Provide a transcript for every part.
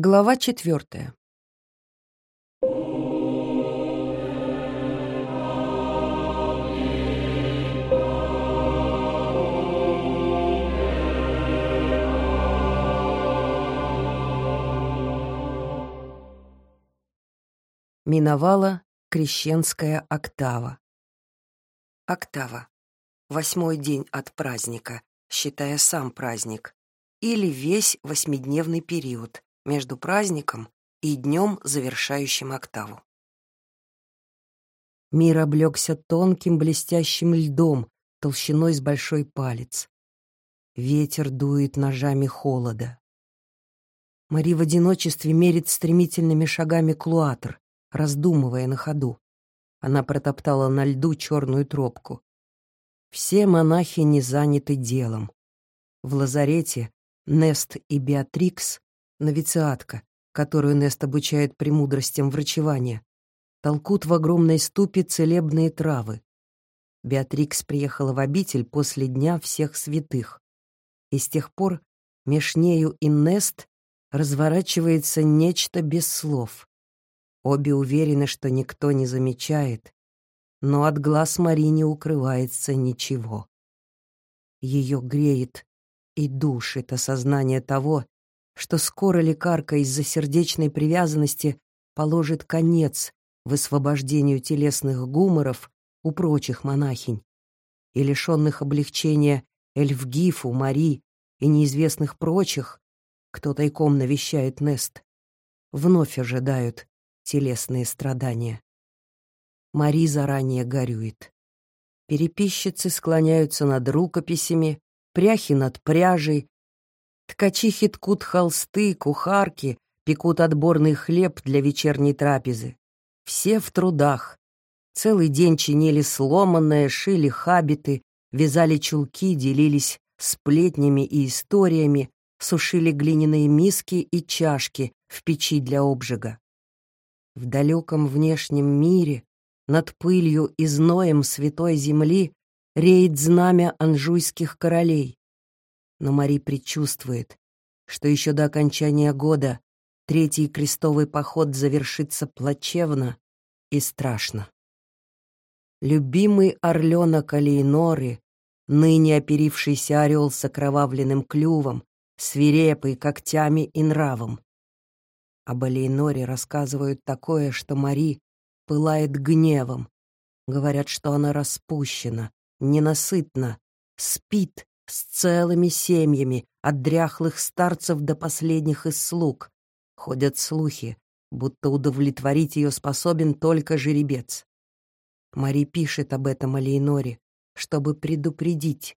Глава четвертая. Миновала крещенская октава. Октава. Восьмой день от праздника, считая сам праздник, или весь восьмидневный период между праздником и днем, завершающим октаву. Мир облегся тонким блестящим льдом толщиной с большой палец. Ветер дует ножами холода. Мари в одиночестве мерит стремительными шагами клуатр, раздумывая на ходу. Она протоптала на льду черную тропку. Все монахи не заняты делом. В лазарете Нест и Беатрикс, новициатка, которую Нест обучает премудростям врачевания, толкут в огромной ступе целебные травы. Беатрикс приехала в обитель после Дня всех святых. И с тех пор меж нею и Нест разворачивается нечто без слов. Обе уверены, что никто не замечает, но от глаз Мари не укрывается ничего. Ее греет и душит осознание того, что скоро лекарка из-за сердечной привязанности положит конец высвобождению телесных гуморов у прочих монахинь и лишенных облегчения Эльфгифу, Мари и неизвестных прочих, кто тайком навещает Нест, вновь ожидают телесные страдания. Мари заранее горюет. Переписчицы склоняются над рукописями, пряхи над пряжей, ткачихи ткут холсты, кухарки пекут отборный хлеб для вечерней трапезы. Все в трудах. Целый день чинили сломанное, шили хабиты, вязали чулки, делились сплетнями и историями, сушили глиняные миски и чашки в печи для обжига. В далеком внешнем мире, над пылью и зноем святой земли, реет знамя анжуйских королей. Но Мари предчувствует, что еще до окончания года третий крестовый поход завершится плачевно и страшно. Любимый орленок Алейноры, ныне оперившийся орел с окровавленным клювом, свирепый когтями и нравом, об Алейноре рассказывают такое, что Мари пылает гневом. Говорят, что она распущена, ненасытна, спит с целыми семьями, от дряхлых старцев до последних из слуг. Ходят слухи, будто удовлетворить ее способен только жеребец. Мари пишет об этом Алейноре, чтобы предупредить,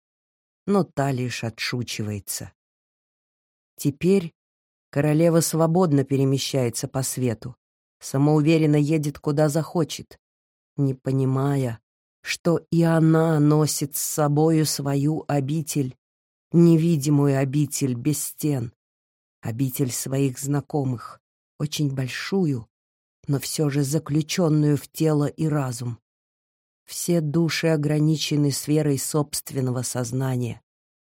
но та лишь отшучивается. Теперь Королева свободно перемещается по свету, самоуверенно едет куда захочет, не понимая, что и она носит с собою свою обитель, невидимую обитель без стен, обитель своих знакомых, очень большую, но все же заключенную в тело и разум. Все души ограничены сферой собственного сознания,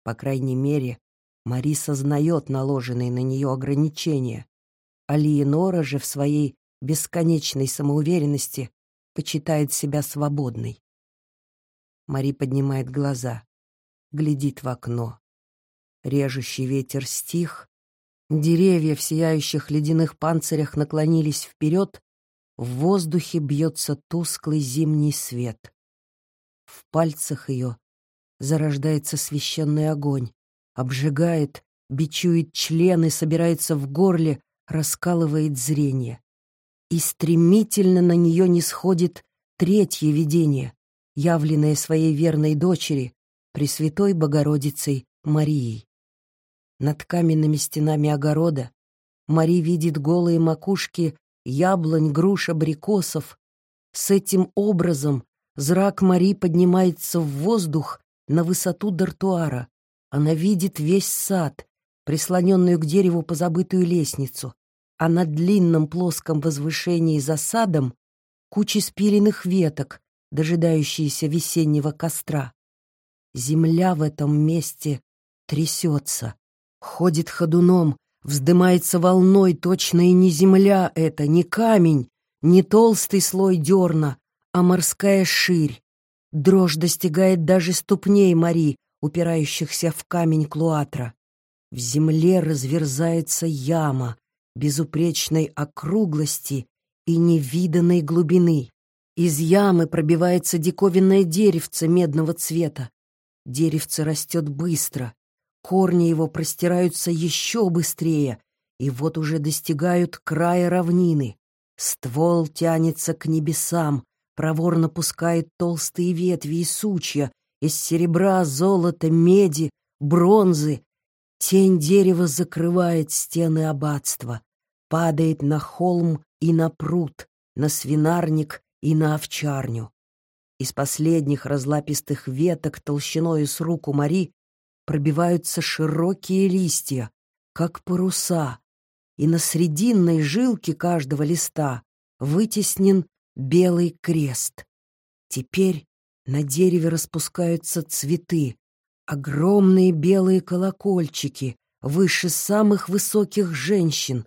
по крайней мере, Мари сознает наложенные на нее ограничения, а Лиенора же в своей бесконечной самоуверенности почитает себя свободной. Мари поднимает глаза, глядит в окно. Режущий ветер стих, деревья в сияющих ледяных панцирях наклонились вперед, в воздухе бьется тусклый зимний свет. В пальцах ее зарождается священный огонь обжигает, бичует члены, собирается в горле, раскалывает зрение. И стремительно на нее не сходит третье видение, явленное своей верной дочери, Пресвятой Богородицей Марией. Над каменными стенами огорода Мари видит голые макушки яблонь, груш, абрикосов. С этим образом зрак Мари поднимается в воздух на высоту дартуара, она видит весь сад, прислоненную к дереву позабытую лестницу, а на длинном плоском возвышении за садом кучи спиленных веток, дожидающиеся весеннего костра. Земля в этом месте трясется, ходит ходуном, вздымается волной, точно и не земля это, не камень, не толстый слой дерна, а морская ширь. Дрожь достигает даже ступней Мари, упирающихся в камень Клуатра. В земле разверзается яма безупречной округлости и невиданной глубины. Из ямы пробивается диковинное деревце медного цвета. Деревце растет быстро, корни его простираются еще быстрее, и вот уже достигают края равнины. Ствол тянется к небесам, проворно пускает толстые ветви и сучья из серебра, золота, меди, бронзы. Тень дерева закрывает стены аббатства, падает на холм и на пруд, на свинарник и на овчарню. Из последних разлапистых веток толщиной с руку Мари пробиваются широкие листья, как паруса, и на срединной жилке каждого листа вытеснен белый крест. Теперь на дереве распускаются цветы, огромные белые колокольчики, выше самых высоких женщин.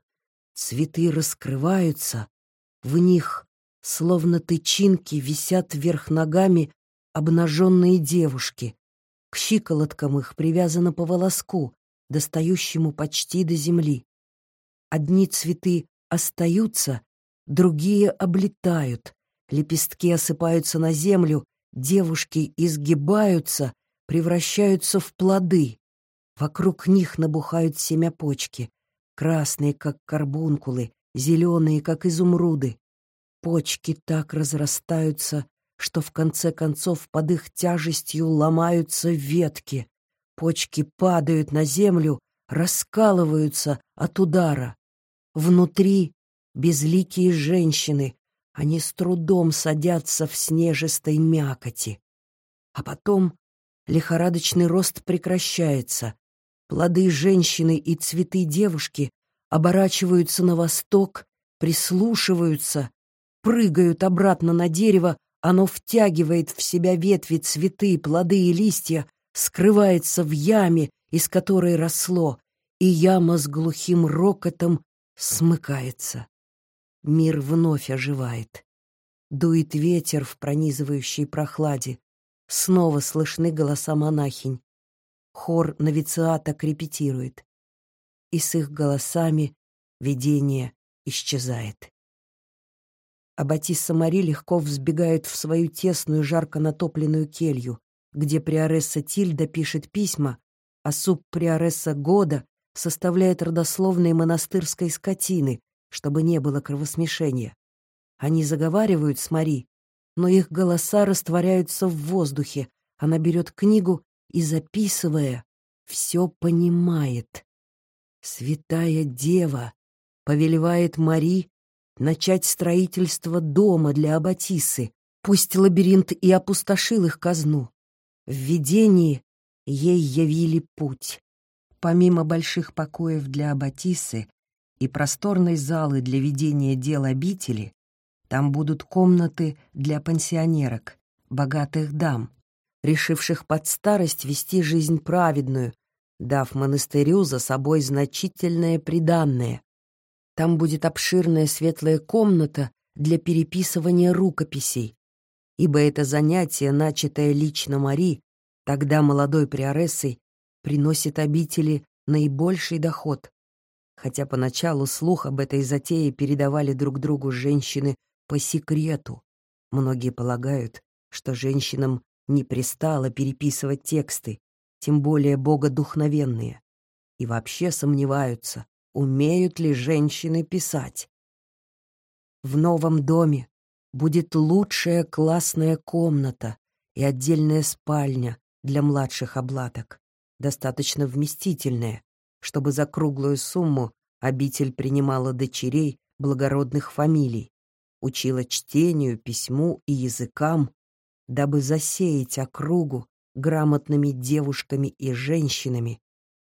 Цветы раскрываются, в них Словно тычинки висят вверх ногами обнаженные девушки. К щиколоткам их привязано по волоску, достающему почти до земли. Одни цветы остаются, другие облетают. Лепестки осыпаются на землю, девушки изгибаются, превращаются в плоды. Вокруг них набухают семяпочки, красные, как карбункулы, зеленые, как изумруды. Почки так разрастаются, что в конце концов под их тяжестью ломаются ветки. Почки падают на землю, раскалываются от удара. Внутри безликие женщины, они с трудом садятся в снежистой мякоти. А потом лихорадочный рост прекращается. Плоды женщины и цветы девушки оборачиваются на восток, прислушиваются прыгают обратно на дерево, оно втягивает в себя ветви, цветы, плоды и листья, скрывается в яме, из которой росло, и яма с глухим рокотом смыкается. Мир вновь оживает. Дует ветер в пронизывающей прохладе. Снова слышны голоса монахинь. Хор новициата репетирует. И с их голосами видение исчезает. Аббатисса Мари легко взбегает в свою тесную, жарко натопленную келью, где приоресса Тильда пишет письма, а субприоресса Года составляет родословные монастырской скотины, чтобы не было кровосмешения. Они заговаривают с Мари, но их голоса растворяются в воздухе. Она берет книгу и, записывая, все понимает. Святая Дева повелевает Мари начать строительство дома для Аббатисы, пусть лабиринт и опустошил их казну. В видении ей явили путь. Помимо больших покоев для Аббатисы и просторной залы для ведения дел обители, там будут комнаты для пансионерок, богатых дам, решивших под старость вести жизнь праведную, дав монастырю за собой значительное приданное, там будет обширная светлая комната для переписывания рукописей, ибо это занятие, начатое лично Мари, тогда молодой приорессой, приносит обители наибольший доход. Хотя поначалу слух об этой затее передавали друг другу женщины по секрету. Многие полагают, что женщинам не пристало переписывать тексты, тем более богодухновенные, и вообще сомневаются, умеют ли женщины писать. В новом доме будет лучшая классная комната и отдельная спальня для младших обладок, достаточно вместительная, чтобы за круглую сумму обитель принимала дочерей благородных фамилий, учила чтению, письму и языкам, дабы засеять округу грамотными девушками и женщинами,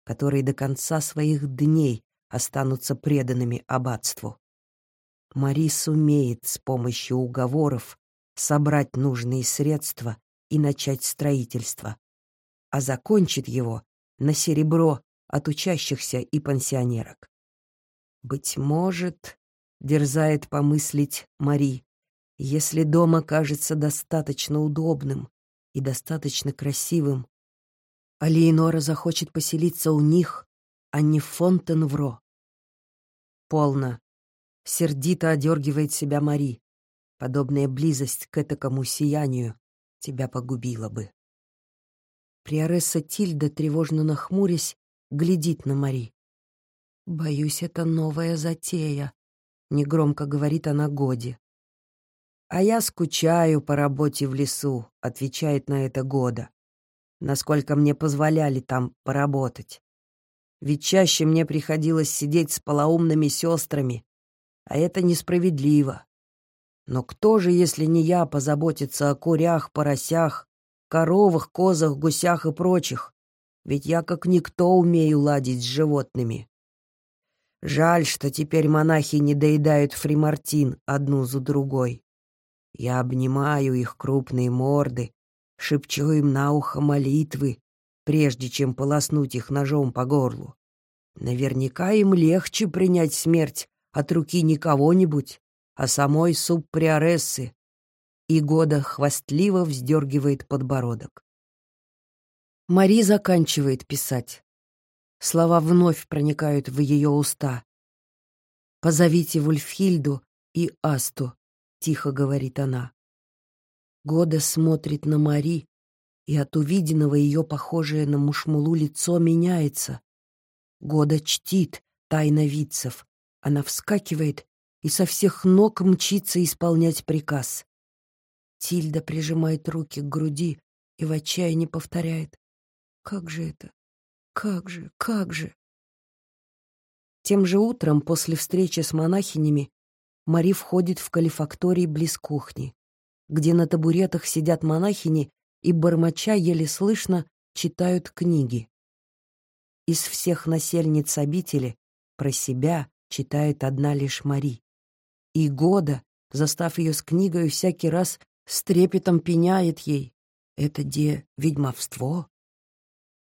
которые до конца своих дней останутся преданными аббатству. Мари сумеет с помощью уговоров собрать нужные средства и начать строительство, а закончит его на серебро от учащихся и пансионерок. Быть может, дерзает помыслить Мари, если дом окажется достаточно удобным и достаточно красивым, а Леонора захочет поселиться у них, а не в Фонтенвро. Полно. Сердито одергивает себя Мари. Подобная близость к этакому сиянию тебя погубила бы. Приоресса Тильда, тревожно нахмурясь, глядит на Мари. «Боюсь, это новая затея», — негромко говорит она Годи. «А я скучаю по работе в лесу», — отвечает на это Года. «Насколько мне позволяли там поработать. Ведь чаще мне приходилось сидеть с полоумными сестрами, а это несправедливо. Но кто же, если не я, позаботится о курях, поросях, коровах, козах, гусях и прочих? Ведь я как никто умею ладить с животными. Жаль, что теперь монахи не доедают фримартин одну за другой. Я обнимаю их крупные морды, шепчу им на ухо молитвы, прежде чем полоснуть их ножом по горлу. Наверняка им легче принять смерть от руки не кого-нибудь, а самой субприорессы, и Года хвастливо вздергивает подбородок. Мари заканчивает писать. Слова вновь проникают в ее уста. «Позовите Вульфхильду и Асту», — тихо говорит она. Года смотрит на Мари, и от увиденного ее похожее на мушмулу лицо меняется. Года чтит тайновидцев. Она вскакивает и со всех ног мчится исполнять приказ. Тильда прижимает руки к груди и в отчаянии повторяет. «Как же это? Как же? Как же?» Тем же утром, после встречи с монахинями, Мари входит в калифакторий близ кухни, где на табуретах сидят монахини и, бормоча, еле слышно, читают книги. Из всех насельниц обители про себя читает одна лишь Мари и года, застав ее с книгой, всякий раз с трепетом пеняет ей. Это де ведьмовство?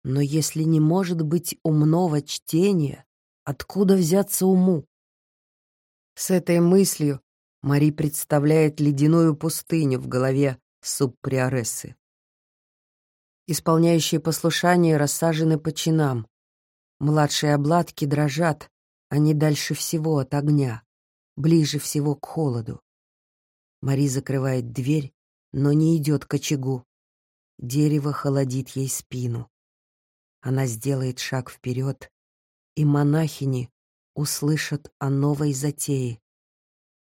Но если не может быть умного чтения, откуда взяться уму? С этой мыслью Мари представляет ледяную пустыню в голове субприорессы. Исполняющие послушание рассажены по чинам. Младшие обладки дрожат, они дальше всего от огня ближе всего к холоду. Мари закрывает дверь, но не идет к очагу. Дерево холодит ей спину. Она сделает шаг вперед, и монахини услышат о новой затее.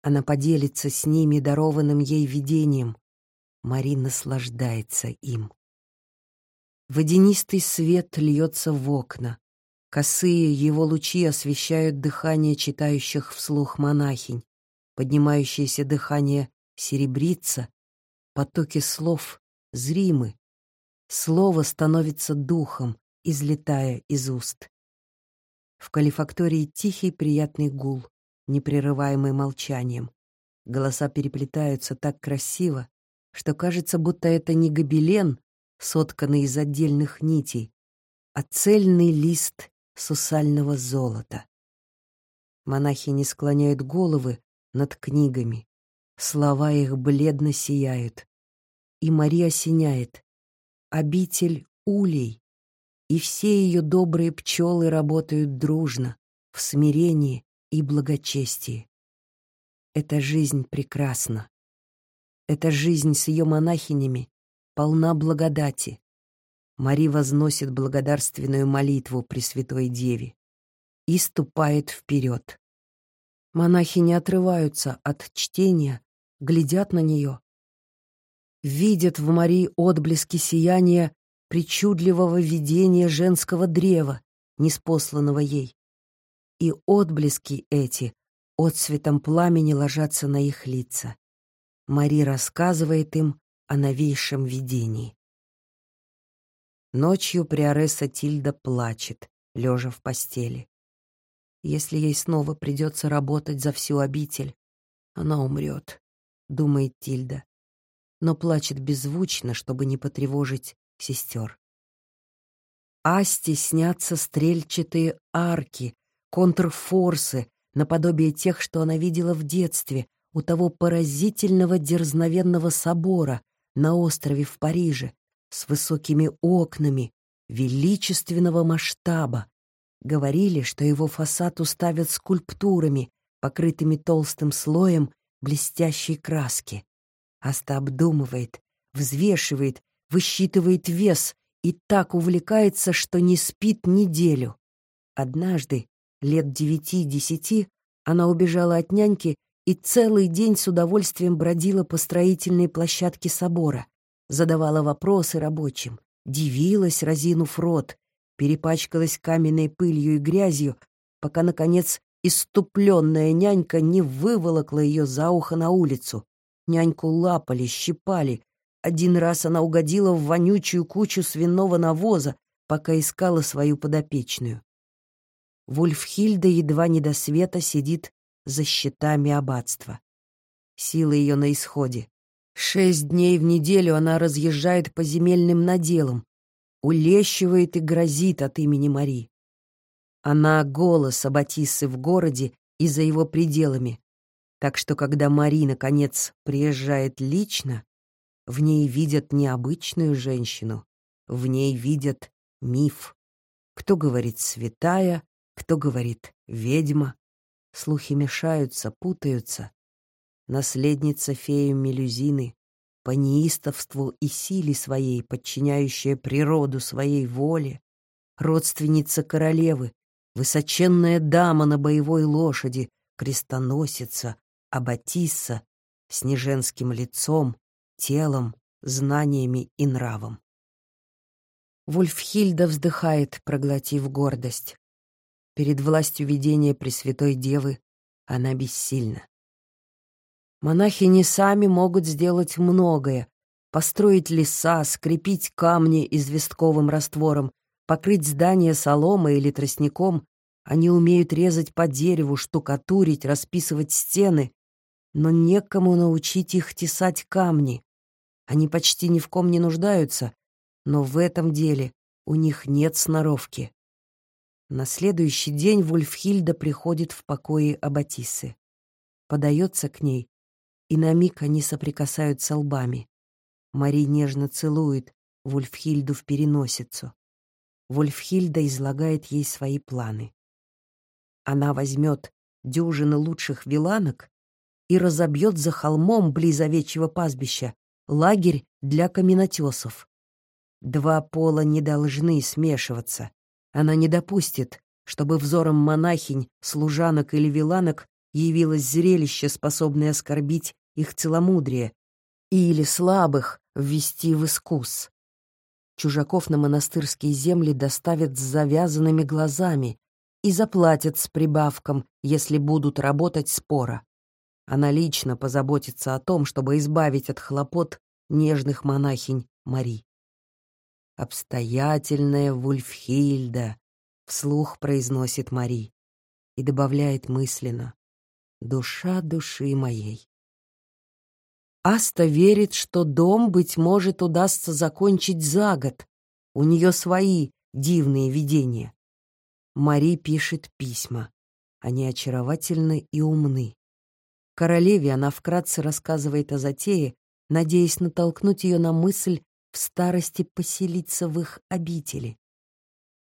Она поделится с ними дарованным ей видением. Мари наслаждается им. Водянистый свет льется в окна. Косые его лучи освещают дыхание читающих вслух монахинь. Поднимающееся дыхание серебрится, потоки слов зримы. Слово становится духом, излетая из уст. В калифактории тихий приятный гул, непрерываемый молчанием. Голоса переплетаются так красиво, что кажется, будто это не гобелен, сотканный из отдельных нитей, а цельный лист сусального золота. Монахи не склоняют головы над книгами. Слова их бледно сияют. И Мария осеняет. Обитель улей. И все ее добрые пчелы работают дружно, в смирении и благочестии. Эта жизнь прекрасна. Эта жизнь с ее монахинями полна благодати. Мари возносит благодарственную молитву Пресвятой Деве и ступает вперед. Монахи не отрываются от чтения, глядят на нее, видят в Марии отблески сияния причудливого видения женского древа, неспосланного ей. И отблески эти отцветом пламени ложатся на их лица. Мари рассказывает им о новейшем видении. Ночью приоресса Тильда плачет, лежа в постели. Если ей снова придется работать за всю обитель, она умрет, думает Тильда, но плачет беззвучно, чтобы не потревожить сестер. Асти снятся стрельчатые арки, контрфорсы, наподобие тех, что она видела в детстве, у того поразительного дерзновенного собора на острове в Париже, с высокими окнами, величественного масштаба. Говорили, что его фасад уставят скульптурами, покрытыми толстым слоем блестящей краски. Аста обдумывает, взвешивает, высчитывает вес и так увлекается, что не спит неделю. Однажды, лет девяти-десяти, она убежала от няньки и целый день с удовольствием бродила по строительной площадке собора, задавала вопросы рабочим, дивилась, разинув рот, перепачкалась каменной пылью и грязью, пока, наконец, иступленная нянька не выволокла ее за ухо на улицу. Няньку лапали, щипали. Один раз она угодила в вонючую кучу свиного навоза, пока искала свою подопечную. Вульфхильда едва не до света сидит за щитами аббатства. Силы ее на исходе. Шесть дней в неделю она разъезжает по земельным наделам, улещивает и грозит от имени Мари. Она голос Аббатиссы в городе и за его пределами, так что когда Мари, наконец, приезжает лично, в ней видят необычную женщину, в ней видят миф. Кто говорит «святая», кто говорит «ведьма». Слухи мешаются, путаются. Наследница феи Мелюзины, по неистовству и силе своей, подчиняющая природу своей воле, родственница королевы, высоченная дама на боевой лошади, крестоносица, аббатисса с неженским лицом, телом, знаниями и нравом. Вульфхильда вздыхает, проглотив гордость. Перед властью видения Пресвятой Девы она бессильна. Монахини сами могут сделать многое, построить леса, скрепить камни известковым раствором, покрыть здание соломой или тростником. Они умеют резать по дереву, штукатурить, расписывать стены, но некому научить их тесать камни. Они почти ни в ком не нуждаются, но в этом деле у них нет сноровки. На следующий день Вульфхильда приходит в покое Аббатисы. Подается к ней, и на миг они соприкасаются лбами. Мари нежно целует Вульфхильду в переносицу. Вульфхильда излагает ей свои планы. Она возьмет дюжины лучших виланок и разобьет за холмом близ овечьего пастбища лагерь для каменотесов. Два пола не должны смешиваться, она не допустит, чтобы взором монахинь, служанок или виланок явилось зрелище, способное оскорбить их целомудрие, или слабых ввести в искус. Чужаков на монастырские земли доставят с завязанными глазами и заплатят с прибавком, если будут работать спора. Она лично позаботится о том, чтобы избавить от хлопот нежных монахинь Мари обстоятельная Вульфхильда», — вслух произносит Мари и добавляет мысленно «душа души моей». Аста верит, что дом, быть может, удастся закончить за год. У нее свои дивные видения. Мари пишет письма. Они очаровательны и умны. Королеве она вкратце рассказывает о затее, надеясь натолкнуть ее на мысль в старости поселиться в их обители.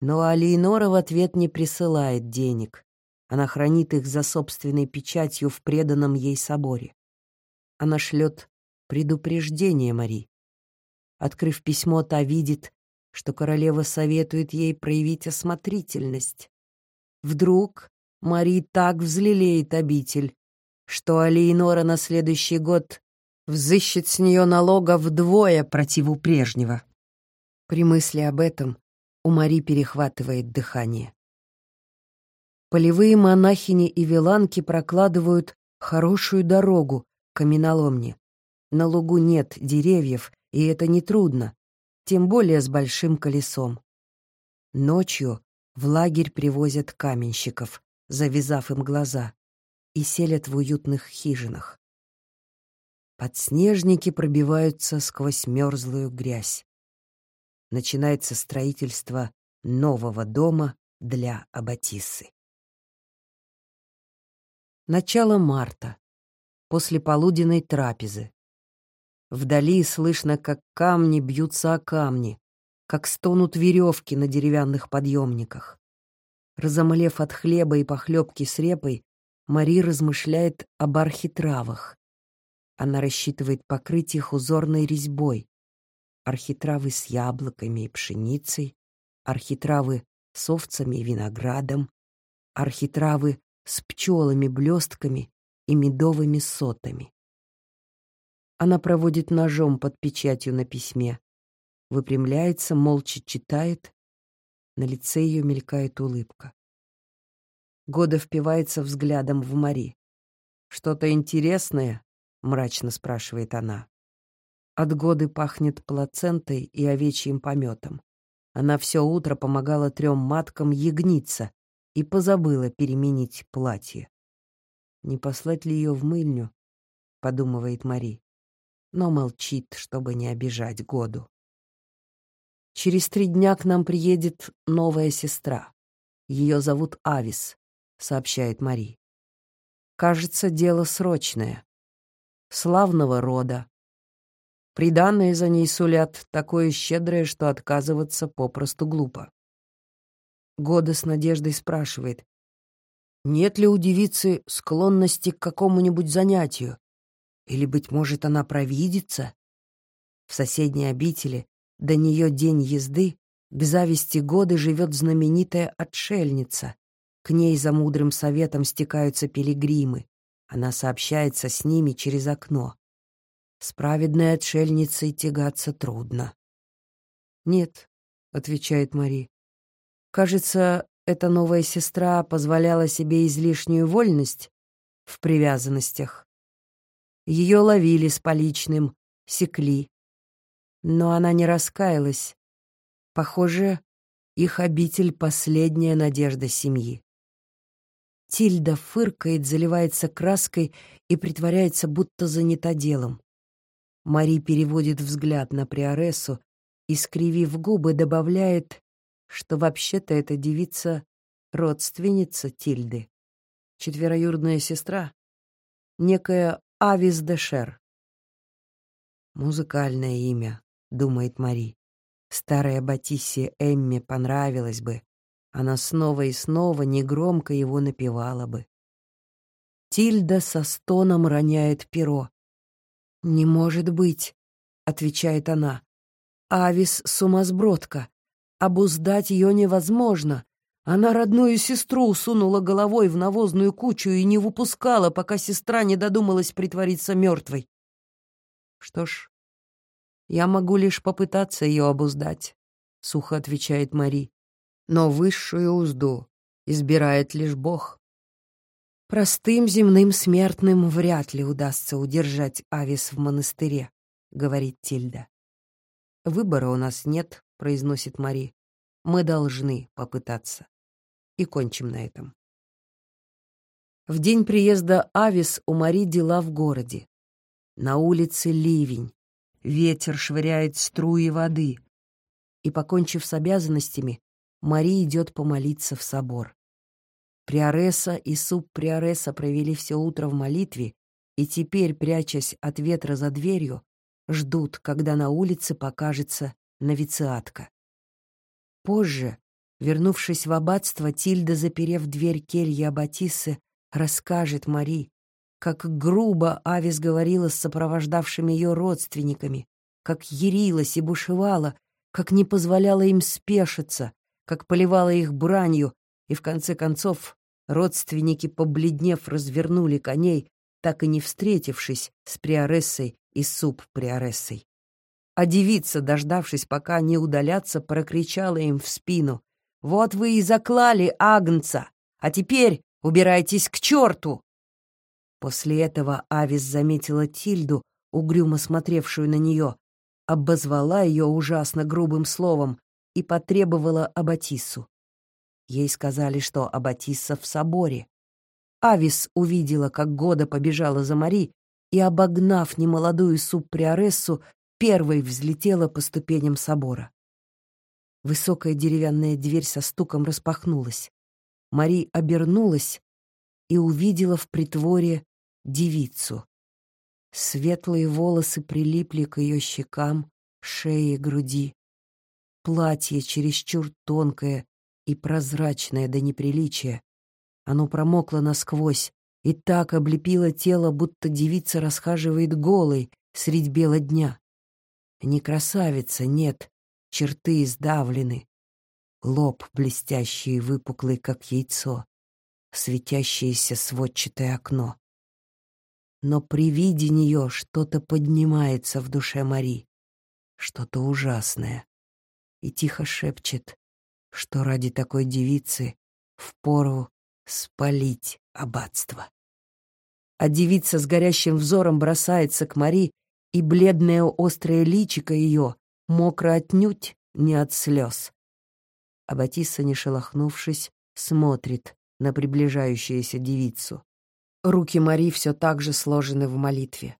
Но Алиенора в ответ не присылает денег. Она хранит их за собственной печатью в преданном ей соборе. Она шлет предупреждение Мари. Открыв письмо, та видит, что королева советует ей проявить осмотрительность. Вдруг Мари так взлелеет обитель, что Алиенора на следующий год взыщет с нее налога вдвое противу прежнего. При мысли об этом у Мари перехватывает дыхание. Полевые монахини и виланки прокладывают хорошую дорогу к каменоломне. На лугу нет деревьев, и это нетрудно, тем более с большим колесом. Ночью в лагерь привозят каменщиков, завязав им глаза, и селят в уютных хижинах. Подснежники пробиваются сквозь мерзлую грязь. Начинается строительство нового дома для Аббатиссы. Начало марта, после полуденной трапезы. Вдали слышно, как камни бьются о камни, как стонут веревки на деревянных подъемниках. Разомлев от хлеба и похлебки с репой, Мари размышляет об архитравах. Она рассчитывает покрыть их узорной резьбой. Архитравы с яблоками и пшеницей, архитравы с овцами и виноградом, архитравы с пчелами-блестками и медовыми сотами. Она проводит ножом под печатью на письме, выпрямляется, молча читает, на лице ее мелькает улыбка. Года впивается взглядом в Мари. «Что-то интересное?» — мрачно спрашивает она. От Годы пахнет плацентой и овечьим пометом. Она все утро помогала трем маткам ягниться и позабыла переменить платье. Не послать ли ее в мыльню, подумывает Мари, но молчит, чтобы не обижать Году. Через три дня к нам приедет новая сестра. Ее зовут Авис, сообщает Мари. Кажется, дело срочное. Славного рода. Приданные за ней сулят такое щедрое, что отказываться попросту глупо. Года с надеждой спрашивает, нет ли у девицы склонности к какому-нибудь занятию? Или, быть может, она провидится? В соседней обители, до нее день езды, к зависти годы живет знаменитая отшельница. К ней за мудрым советом стекаются пилигримы. Она сообщается с ними через окно. С праведной отшельницей тягаться трудно. «Нет», — отвечает Мари. «Кажется, эта новая сестра позволяла себе излишнюю вольность в привязанностях. Ее ловили с поличным, секли. Но она не раскаялась. Похоже, их обитель — последняя надежда семьи. Тильда фыркает, заливается краской и притворяется, будто занята делом. Мари переводит взгляд на Приорессу и, скривив губы, добавляет что вообще-то эта девица — родственница Тильды, четвероюродная сестра, некая Авис де Шер. «Музыкальное имя», — думает Мари. Старая Батиссе Эмме понравилось бы. Она снова и снова негромко его напевала бы. Тильда со стоном роняет перо. «Не может быть», — отвечает она. «Авис — сумасбродка. Обуздать ее невозможно. Она родную сестру сунула головой в навозную кучу и не выпускала, пока сестра не додумалась притвориться мертвой. Что ж, я могу лишь попытаться ее обуздать, — сухо отвечает Мари. Но высшую узду избирает лишь Бог. Простым земным смертным вряд ли удастся удержать Авис в монастыре, — говорит Тильда. Выбора у нас нет, — произносит Мари. «Мы должны попытаться. И кончим на этом». В день приезда Авис у Мари дела в городе. На улице ливень, ветер швыряет струи воды. И, покончив с обязанностями, Мари идет помолиться в собор. Приореса и субприореса провели все утро в молитве, и теперь, прячась от ветра за дверью, ждут, когда на улице покажется новициатка. Позже, вернувшись в аббатство, Тильда, заперев дверь кельи Аббатисы, расскажет Мари, как грубо Авис говорила с сопровождавшими ее родственниками, как ярилась и бушевала, как не позволяла им спешиться, как поливала их бранью, и в конце концов родственники, побледнев, развернули коней, так и не встретившись с Приорессой и субприорессой. А девица, дождавшись, пока не удалятся, прокричала им в спину. «Вот вы и заклали Агнца, а теперь убирайтесь к черту!» После этого Авис заметила Тильду, угрюмо смотревшую на нее, обозвала ее ужасно грубым словом и потребовала Абатису. Ей сказали, что Абатисса в соборе. Авис увидела, как Года побежала за Мари и, обогнав немолодую субприорессу, первой взлетела по ступеням собора. Высокая деревянная дверь со стуком распахнулась. Мари обернулась и увидела в притворе девицу. Светлые волосы прилипли к ее щекам, шее, груди. Платье чересчур тонкое и прозрачное до неприличия. Оно промокло насквозь и так облепило тело, будто девица расхаживает голой средь бела дня. Не красавица, нет, черты издавлены. Лоб блестящий и выпуклый, как яйцо, светящееся сводчатое окно. Но при виде нее что-то поднимается в душе Мари, что-то ужасное, и тихо шепчет, что ради такой девицы впору спалить аббатство. А девица с горящим взором бросается к Мари, и бледное острое личико ее мокро отнюдь не от слез. А Батисса, не шелохнувшись, смотрит на приближающуюся девицу. Руки Мари все так же сложены в молитве.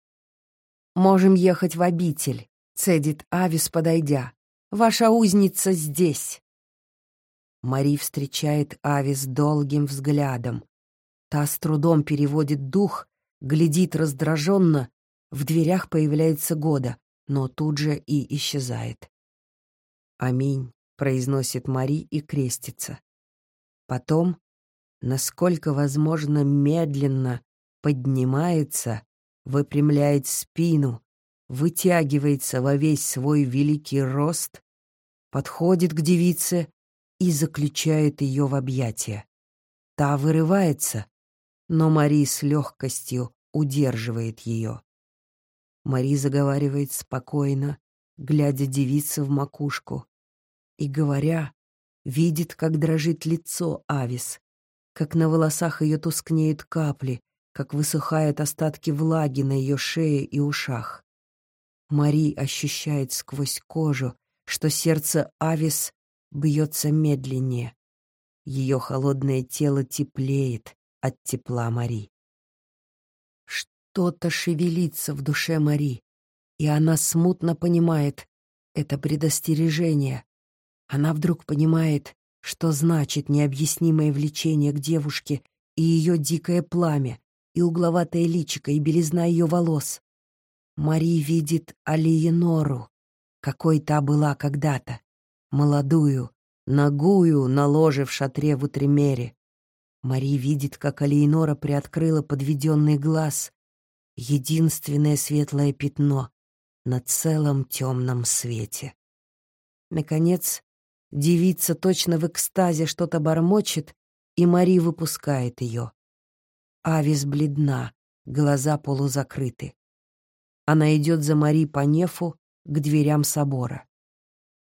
«Можем ехать в обитель», — цедит Авис, подойдя. «Ваша узница здесь». Мари встречает Авис долгим взглядом. Та с трудом переводит дух, глядит раздраженно, в дверях появляется Года, но тут же и исчезает. «Аминь», — произносит Мари и крестится. Потом, насколько возможно, медленно поднимается, выпрямляет спину, вытягивается во весь свой великий рост, подходит к девице и заключает ее в объятия. Та вырывается, но Мари с легкостью удерживает ее. Мари заговаривает спокойно, глядя девице в макушку. И, говоря, видит, как дрожит лицо Авис, как на волосах ее тускнеют капли, как высыхают остатки влаги на ее шее и ушах. Мари ощущает сквозь кожу, что сердце Авис бьется медленнее. Ее холодное тело теплеет от тепла Мари. Что-то шевелится в душе Мари, и она смутно понимает это предостережение. Она вдруг понимает, что значит необъяснимое влечение к девушке и ее дикое пламя, и угловатое личико, и белизна ее волос. Мари видит Алиенору, какой та была когда-то, молодую, ногую на ложе в шатре в Утремере. Мари видит, как Алиенора приоткрыла подведенный глаз единственное светлое пятно на целом темном свете. Наконец, девица точно в экстазе что-то бормочет, и Мари выпускает ее. Авис бледна, глаза полузакрыты. Она идет за Мари по нефу к дверям собора.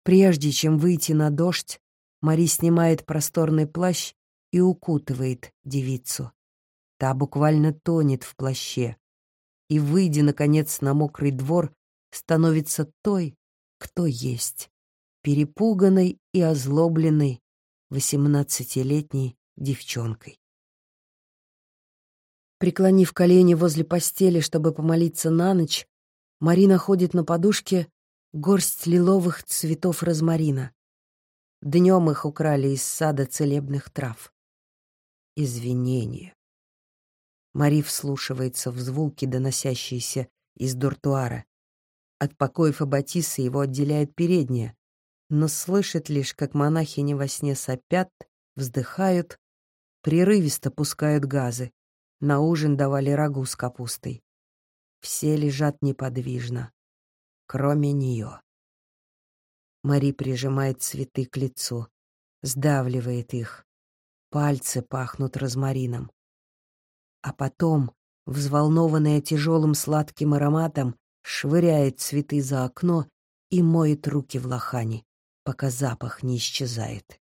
Прежде чем выйти на дождь, Мари снимает просторный плащ и укутывает девицу. Та буквально тонет в плаще, и, выйдя, наконец, на мокрый двор, становится той, кто есть, перепуганной и озлобленной восемнадцатилетней девчонкой. Преклонив колени возле постели, чтобы помолиться на ночь, Мари находит на подушке горсть лиловых цветов розмарина. Днем их украли из сада целебных трав. Извинение. Мари вслушивается в звуки, доносящиеся из дуртуара. От покоев Аббатисы его отделяет передняя, но слышит лишь, как монахини во сне сопят, вздыхают, прерывисто пускают газы. На ужин давали рагу с капустой. Все лежат неподвижно, кроме нее. Мари прижимает цветы к лицу, сдавливает их. Пальцы пахнут розмарином а потом, взволнованная тяжелым сладким ароматом, швыряет цветы за окно и моет руки в лохане, пока запах не исчезает.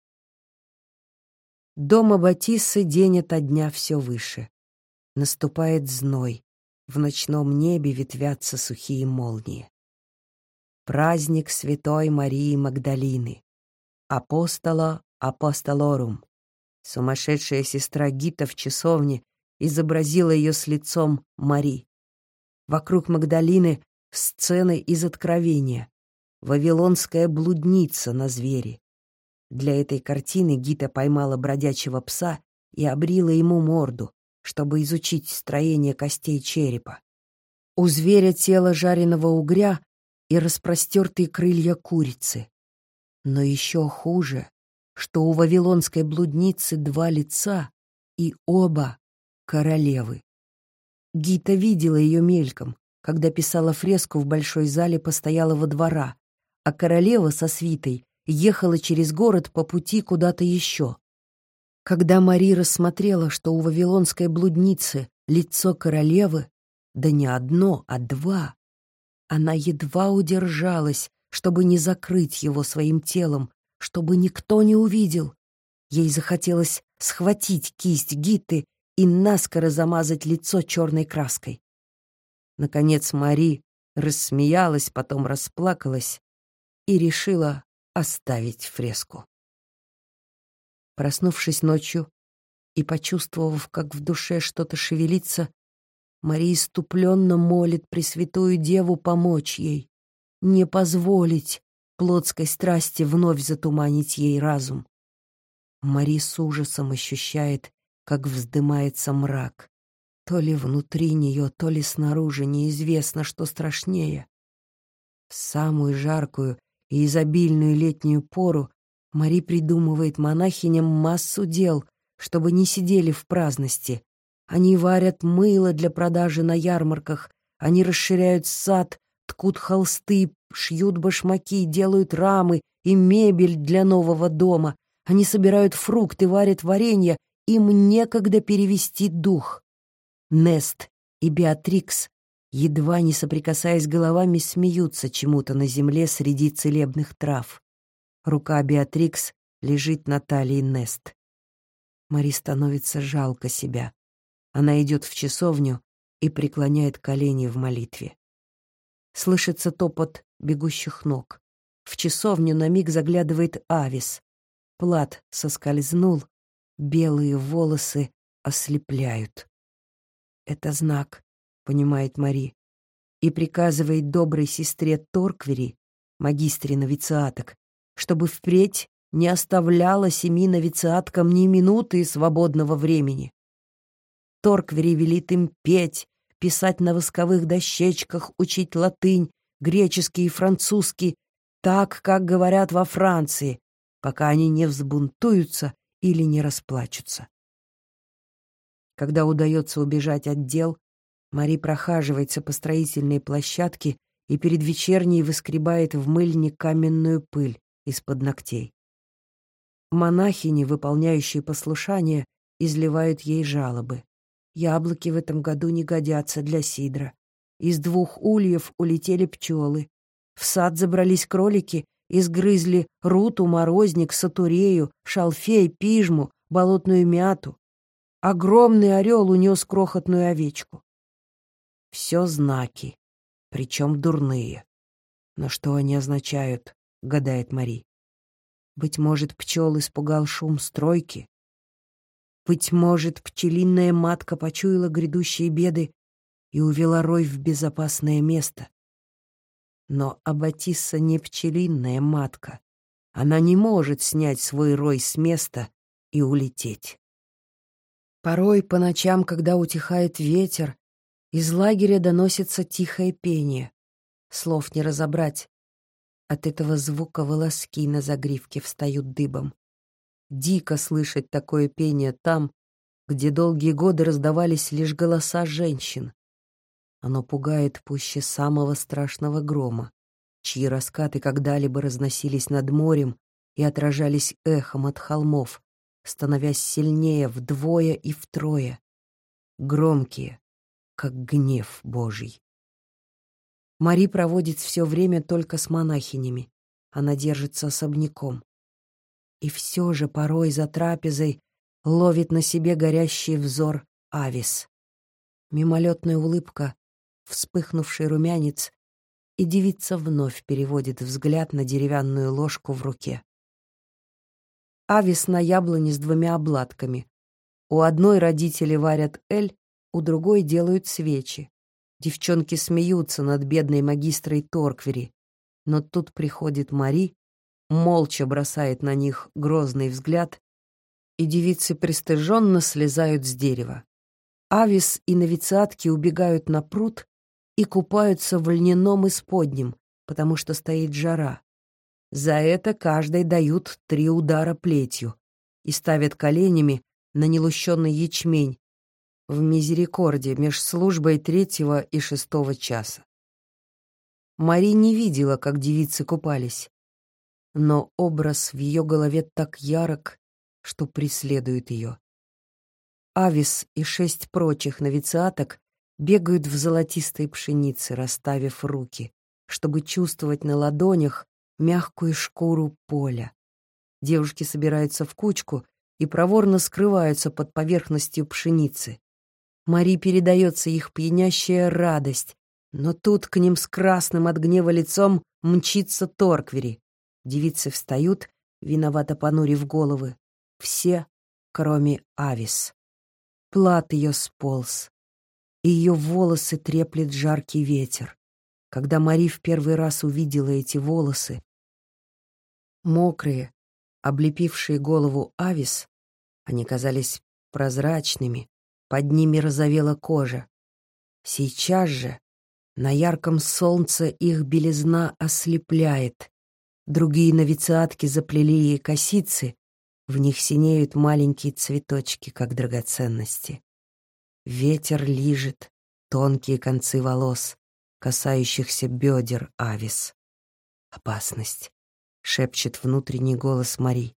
Дома Батиссы день ото дня все выше. Наступает зной, в ночном небе ветвятся сухие молнии. Праздник Святой Марии Магдалины, апостола апостолорум, сумасшедшая сестра Гита в часовне изобразила ее с лицом Мари. Вокруг Магдалины сцены из Откровения. Вавилонская блудница на звере. Для этой картины Гита поймала бродячего пса и обрила ему морду, чтобы изучить строение костей черепа. У зверя тело жареного угря и распростертые крылья курицы. Но еще хуже, что у вавилонской блудницы два лица и оба королевы. Гита видела ее мельком, когда писала фреску в большой зале постоялого двора, а королева со свитой ехала через город по пути куда-то еще. Когда Мари рассмотрела, что у вавилонской блудницы лицо королевы, да не одно, а два, она едва удержалась, чтобы не закрыть его своим телом, чтобы никто не увидел. Ей захотелось схватить кисть Гиты и наскоро замазать лицо черной краской. Наконец Мари рассмеялась, потом расплакалась и решила оставить фреску. Проснувшись ночью и почувствовав, как в душе что-то шевелится, Мария иступленно молит Пресвятую Деву помочь ей, не позволить плотской страсти вновь затуманить ей разум. Мари с ужасом ощущает, как вздымается мрак. То ли внутри нее, то ли снаружи, неизвестно, что страшнее. В самую жаркую и изобильную летнюю пору Мари придумывает монахиням массу дел, чтобы не сидели в праздности. Они варят мыло для продажи на ярмарках, они расширяют сад, ткут холсты, шьют башмаки, делают рамы и мебель для нового дома. Они собирают фрукты, варят варенье, им некогда перевести дух. Нест и Беатрикс едва не соприкасаясь головами, смеются чему-то на земле среди целебных трав. Рука Беатрикс лежит на талии Нест. Мари становится жалко себя. Она идет в часовню и преклоняет колени в молитве. Слышится топот бегущих ног. В часовню на миг заглядывает Авис. Плат соскользнул, белые волосы ослепляют. Это знак, понимает Мари, и приказывает доброй сестре Торквери, магистре новициаток, чтобы впредь не оставляла семи новициаткам ни минуты свободного времени. Торквери велит им петь, писать на восковых дощечках, учить латынь, греческий и французский, так, как говорят во Франции, пока они не взбунтуются или не расплачутся. Когда удается убежать от дел, Мари прохаживается по строительной площадке и перед вечерней выскребает в мыльне каменную пыль из-под ногтей. Монахини, выполняющие послушание, изливают ей жалобы. Яблоки в этом году не годятся для сидра. Из двух ульев улетели пчелы. В сад забрались кролики и сгрызли руту, морозник, сатурею, шалфей, пижму, болотную мяту. Огромный орел унес крохотную овечку. Все знаки, причем дурные. Но что они означают, гадает Мари. Быть может, пчел испугал шум стройки? Быть может, пчелиная матка почуяла грядущие беды и увела рой в безопасное место? Но Аббатисса не пчелиная матка. Она не может снять свой рой с места и улететь. Порой по ночам, когда утихает ветер, из лагеря доносится тихое пение. Слов не разобрать. От этого звука волоски на загривке встают дыбом. Дико слышать такое пение там, где долгие годы раздавались лишь голоса женщин. Оно пугает пуще самого страшного грома, чьи раскаты когда-либо разносились над морем и отражались эхом от холмов, становясь сильнее вдвое и втрое. Громкие, как гнев Божий. Мари проводит все время только с монахинями. Она держится особняком. И все же порой за трапезой ловит на себе горящий взор Авис. Мимолетная улыбка, вспыхнувший румянец, и девица вновь переводит взгляд на деревянную ложку в руке. Авис на яблоне с двумя обладками. У одной родители варят эль, у другой делают свечи. Девчонки смеются над бедной магистрой Торквери, но тут приходит Мари, молча бросает на них грозный взгляд, и девицы пристыженно слезают с дерева. Авис и новицатки убегают на пруд и купаются в льняном исподнем, потому что стоит жара. За это каждой дают три удара плетью и ставят коленями на нелущенный ячмень в мизерикорде меж службой третьего и шестого часа. Мари не видела, как девицы купались, но образ в ее голове так ярок, что преследует ее. Авис и шесть прочих новициаток бегают в золотистой пшенице, расставив руки, чтобы чувствовать на ладонях мягкую шкуру поля. Девушки собираются в кучку и проворно скрываются под поверхностью пшеницы. Мари передается их пьянящая радость, но тут к ним с красным от гнева лицом мчится Торквери. Девицы встают, виновато понурив головы. Все, кроме Авис. Плат ее сполз, и ее волосы треплет жаркий ветер. Когда Мари в первый раз увидела эти волосы, мокрые, облепившие голову Авис, они казались прозрачными, под ними розовела кожа. Сейчас же на ярком солнце их белизна ослепляет. Другие новициатки заплели ей косицы, в них синеют маленькие цветочки, как драгоценности. Ветер лижет тонкие концы волос, касающихся бедер Авис. «Опасность», — шепчет внутренний голос Мари.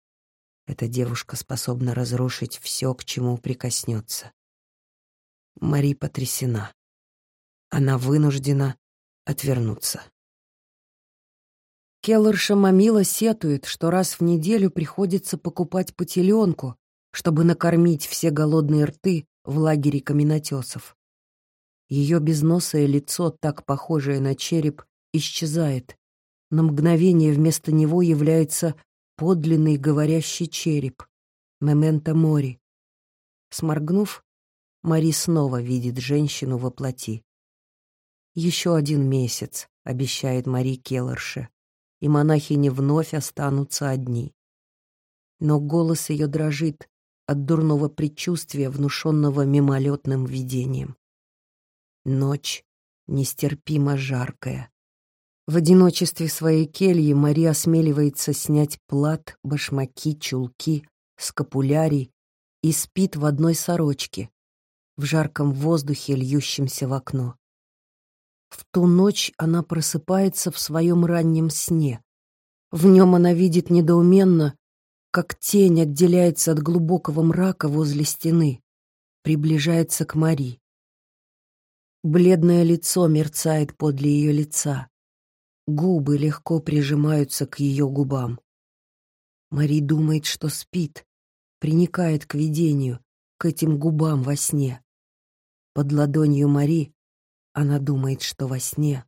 Эта девушка способна разрушить все, к чему прикоснется. Мари потрясена. Она вынуждена отвернуться. Келлерша Мамила сетует, что раз в неделю приходится покупать по теленку, чтобы накормить все голодные рты в лагере каменотесов. Ее безносое лицо, так похожее на череп, исчезает. На мгновение вместо него является подлинный говорящий череп. Мементо мори. Сморгнув, Мари снова видит женщину во плоти. «Еще один месяц», — обещает Мари Келлерше и монахини вновь останутся одни. Но голос ее дрожит от дурного предчувствия, внушенного мимолетным видением. Ночь нестерпимо жаркая. В одиночестве своей кельи Мария осмеливается снять плат, башмаки, чулки, скапулярий и спит в одной сорочке, в жарком воздухе, льющемся в окно. В ту ночь она просыпается в своем раннем сне. В нем она видит недоуменно, как тень отделяется от глубокого мрака возле стены, приближается к Мари. Бледное лицо мерцает подле ее лица. Губы легко прижимаются к ее губам. Мари думает, что спит, приникает к видению, к этим губам во сне. Под ладонью Мари она думает, что во сне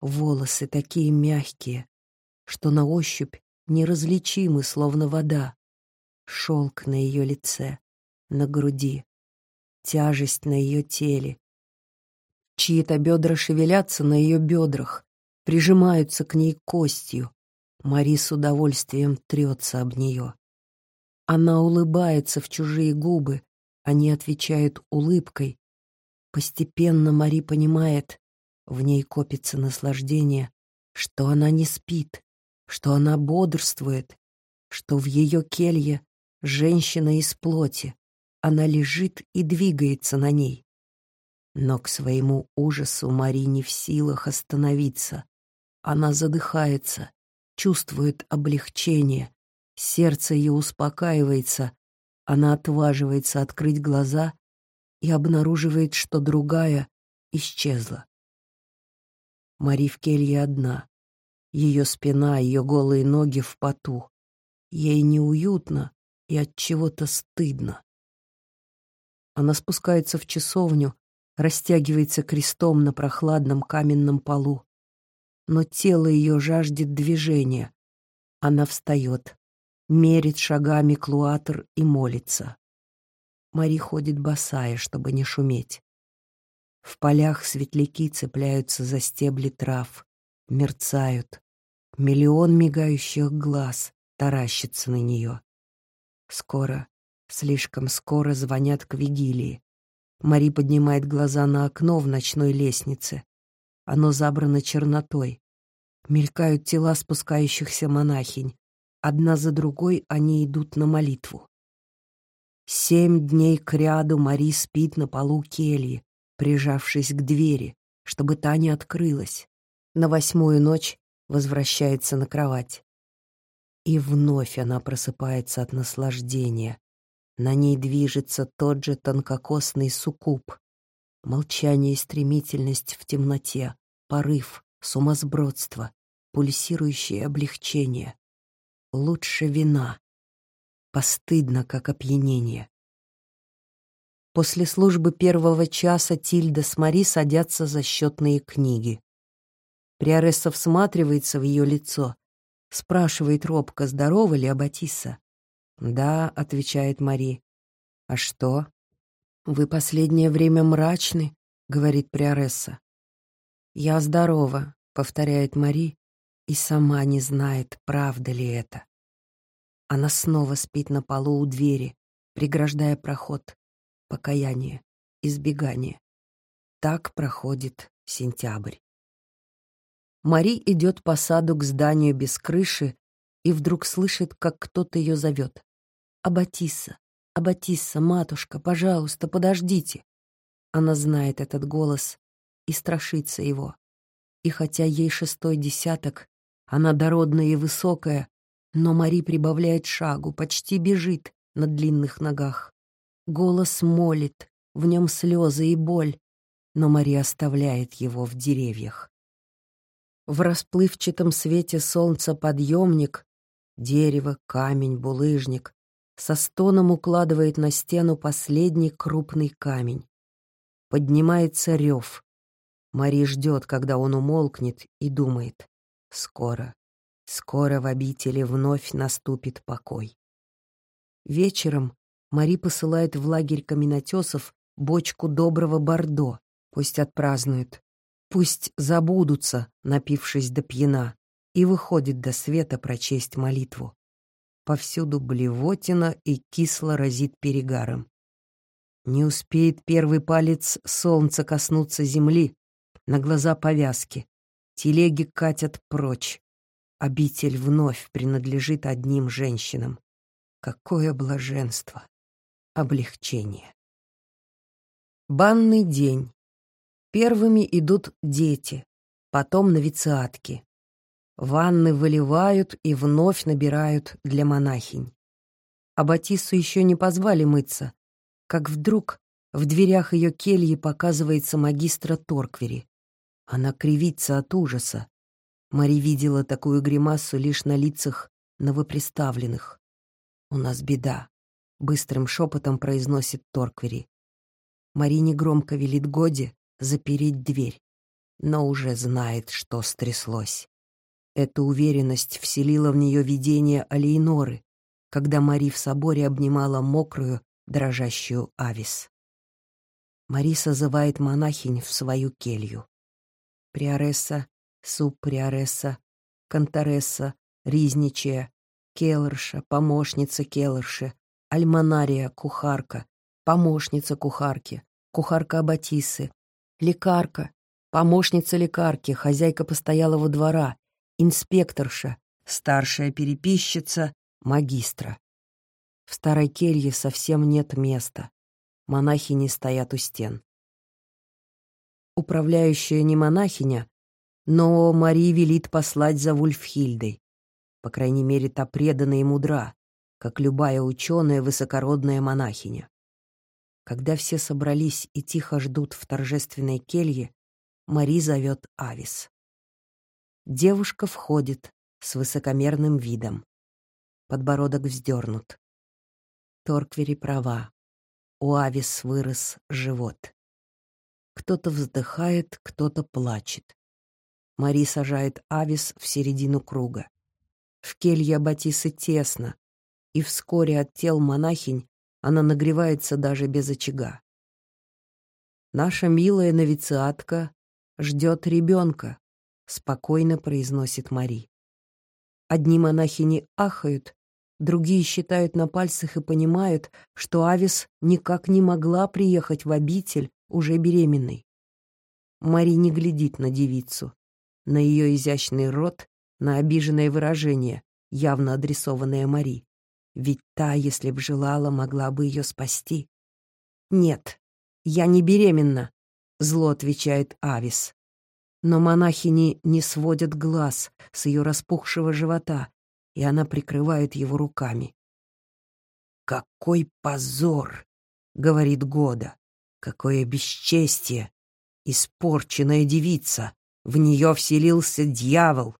волосы такие мягкие, что на ощупь неразличимы, словно вода. Шелк на ее лице, на груди, тяжесть на ее теле. Чьи-то бедра шевелятся на ее бедрах, прижимаются к ней костью. Мари с удовольствием трется об нее. Она улыбается в чужие губы, они отвечают улыбкой, Постепенно Мари понимает, в ней копится наслаждение, что она не спит, что она бодрствует, что в ее келье женщина из плоти, она лежит и двигается на ней. Но к своему ужасу Мари не в силах остановиться. Она задыхается, чувствует облегчение, сердце ее успокаивается, она отваживается открыть глаза и обнаруживает, что другая исчезла. Мари в келье одна. Ее спина, ее голые ноги в поту. Ей неуютно и от чего-то стыдно. Она спускается в часовню, растягивается крестом на прохладном каменном полу. Но тело ее жаждет движения. Она встает, мерит шагами клуатр и молится. Мари ходит босая, чтобы не шуметь. В полях светляки цепляются за стебли трав, мерцают. Миллион мигающих глаз таращится на нее. Скоро, слишком скоро звонят к вигилии. Мари поднимает глаза на окно в ночной лестнице. Оно забрано чернотой. Мелькают тела спускающихся монахинь. Одна за другой они идут на молитву. Семь дней кряду Мари спит на полу кельи, прижавшись к двери, чтобы та не открылась. На восьмую ночь возвращается на кровать. И вновь она просыпается от наслаждения. На ней движется тот же тонкокосный суккуб. Молчание и стремительность в темноте, порыв, сумасбродство, пульсирующее облегчение. Лучше вина. Постыдно, как опьянение. После службы первого часа Тильда с Мари садятся за счетные книги. Приоресса всматривается в ее лицо, спрашивает робко, здорова ли Аббатиса. «Да», — отвечает Мари. «А что?» «Вы последнее время мрачны», — говорит Приоресса. «Я здорова», — повторяет Мари, и сама не знает, правда ли это. Она снова спит на полу у двери, преграждая проход. Покаяние, избегание. Так проходит сентябрь. Мари идет по саду к зданию без крыши и вдруг слышит, как кто-то ее зовет. «Аббатисса, Аббатисса, матушка, пожалуйста, подождите!» Она знает этот голос и страшится его. И хотя ей шестой десяток, она дородная и высокая, но Мари прибавляет шагу, почти бежит на длинных ногах. Голос молит, в нем слезы и боль, но Мари оставляет его в деревьях. В расплывчатом свете солнца подъемник, дерево, камень, булыжник, со стоном укладывает на стену последний крупный камень. Поднимается рев. Мари ждет, когда он умолкнет, и думает. Скоро, Скоро в обители вновь наступит покой. Вечером Мари посылает в лагерь каменотесов бочку доброго бордо. Пусть отпразднуют. Пусть забудутся, напившись до пьяна, и выходит до света прочесть молитву. Повсюду блевотина и кисло разит перегаром. Не успеет первый палец солнца коснуться земли, на глаза повязки. Телеги катят прочь. Обитель вновь принадлежит одним женщинам. Какое блаженство! Облегчение. Банный день. Первыми идут дети, потом новициатки. Ванны выливают и вновь набирают для монахинь. А Батису еще не позвали мыться, как вдруг в дверях ее кельи показывается магистра Торквери. Она кривится от ужаса. Мари видела такую гримасу лишь на лицах новоприставленных. «У нас беда», — быстрым шепотом произносит Торквери. Мари негромко велит Годи запереть дверь, но уже знает, что стряслось. Эта уверенность вселила в нее видение Алейноры, когда Мари в соборе обнимала мокрую, дрожащую Авис. Мари созывает монахинь в свою келью. Приоресса суприоресса, конторесса, ризничая, келлерша, помощница келлерши, альманария, кухарка, помощница кухарки, кухарка Аббатисы, лекарка, помощница лекарки, хозяйка постоялого двора, инспекторша, старшая переписчица, магистра. В старой келье совсем нет места. Монахини стоят у стен. Управляющая не монахиня, но Мари велит послать за Вульфхильдой. По крайней мере, та предана и мудра, как любая ученая высокородная монахиня. Когда все собрались и тихо ждут в торжественной келье, Мари зовет Авис. Девушка входит с высокомерным видом. Подбородок вздернут. Торквери права. У Авис вырос живот. Кто-то вздыхает, кто-то плачет. Мари сажает Авис в середину круга. В келье Батисы тесно, и вскоре от тел монахинь она нагревается даже без очага. «Наша милая новициатка ждет ребенка», — спокойно произносит Мари. Одни монахини ахают, Другие считают на пальцах и понимают, что Авис никак не могла приехать в обитель уже беременной. Мари не глядит на девицу, на ее изящный рот, на обиженное выражение, явно адресованное Мари. Ведь та, если б желала, могла бы ее спасти. «Нет, я не беременна», — зло отвечает Авис. Но монахини не сводят глаз с ее распухшего живота, и она прикрывает его руками. «Какой позор!» — говорит Года. «Какое бесчестие! Испорченная девица! В нее вселился дьявол!»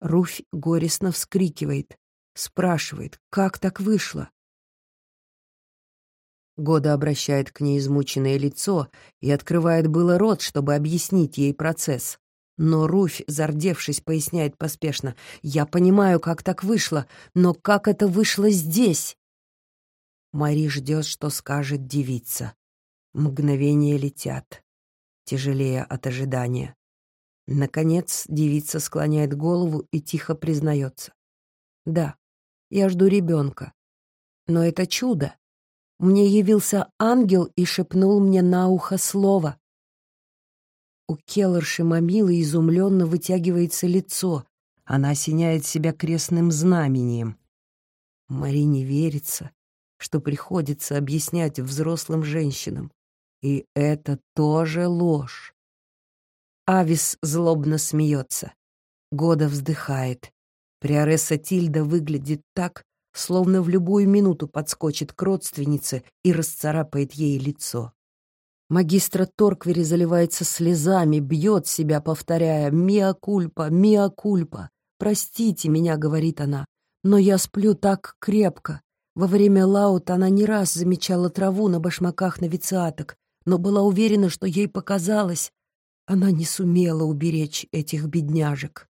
Руфь горестно вскрикивает, спрашивает, как так вышло. Года обращает к ней измученное лицо и открывает было рот, чтобы объяснить ей процесс. Но Руфь, зардевшись, поясняет поспешно. «Я понимаю, как так вышло, но как это вышло здесь?» Мари ждет, что скажет девица. Мгновения летят, тяжелее от ожидания. Наконец девица склоняет голову и тихо признается. «Да, я жду ребенка. Но это чудо. Мне явился ангел и шепнул мне на ухо слово. У Келлерши Мамилы изумленно вытягивается лицо. Она осеняет себя крестным знамением. Марине верится, что приходится объяснять взрослым женщинам. И это тоже ложь. Авис злобно смеется. Года вздыхает. Приоресса Тильда выглядит так, словно в любую минуту подскочит к родственнице и расцарапает ей лицо. Магистра Торквери заливается слезами, бьет себя, повторяя «Миа кульпа, миа кульпа». «Простите меня», — говорит она, — «но я сплю так крепко». Во время лаут она не раз замечала траву на башмаках новициаток, но была уверена, что ей показалось. Она не сумела уберечь этих бедняжек.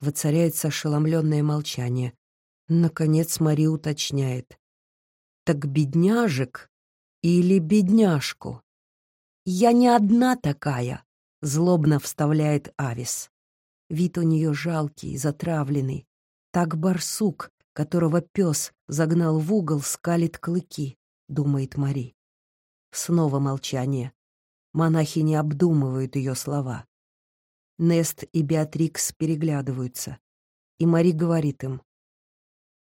Воцаряется ошеломленное молчание. Наконец Мари уточняет. «Так бедняжек или бедняжку?» «Я не одна такая», — злобно вставляет Авис. Вид у нее жалкий, затравленный. Так барсук, которого пес загнал в угол, скалит клыки, думает Мари. Снова молчание. Монахи не обдумывают ее слова. Нест и Беатрикс переглядываются. И Мари говорит им.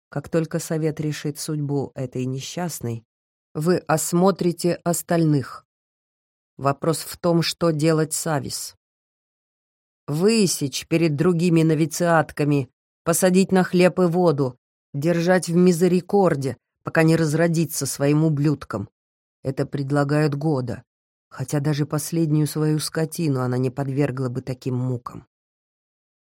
Как только совет решит судьбу этой несчастной, вы осмотрите остальных. Вопрос в том, что делать с Авис. Высечь перед другими новициатками, посадить на хлеб и воду, держать в мизерикорде, пока не разродится своим ублюдком. Это предлагают года, хотя даже последнюю свою скотину она не подвергла бы таким мукам.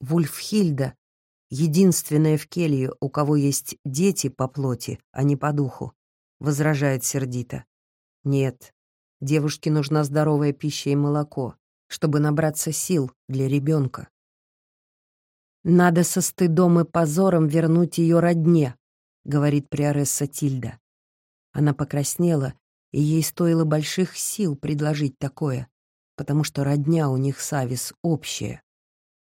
Вульфхильда — единственная в келье, у кого есть дети по плоти, а не по духу, возражает сердито. Нет, Девушке нужна здоровая пища и молоко, чтобы набраться сил для ребенка. «Надо со стыдом и позором вернуть ее родне», — говорит приоресса Тильда. Она покраснела, и ей стоило больших сил предложить такое, потому что родня у них с общая.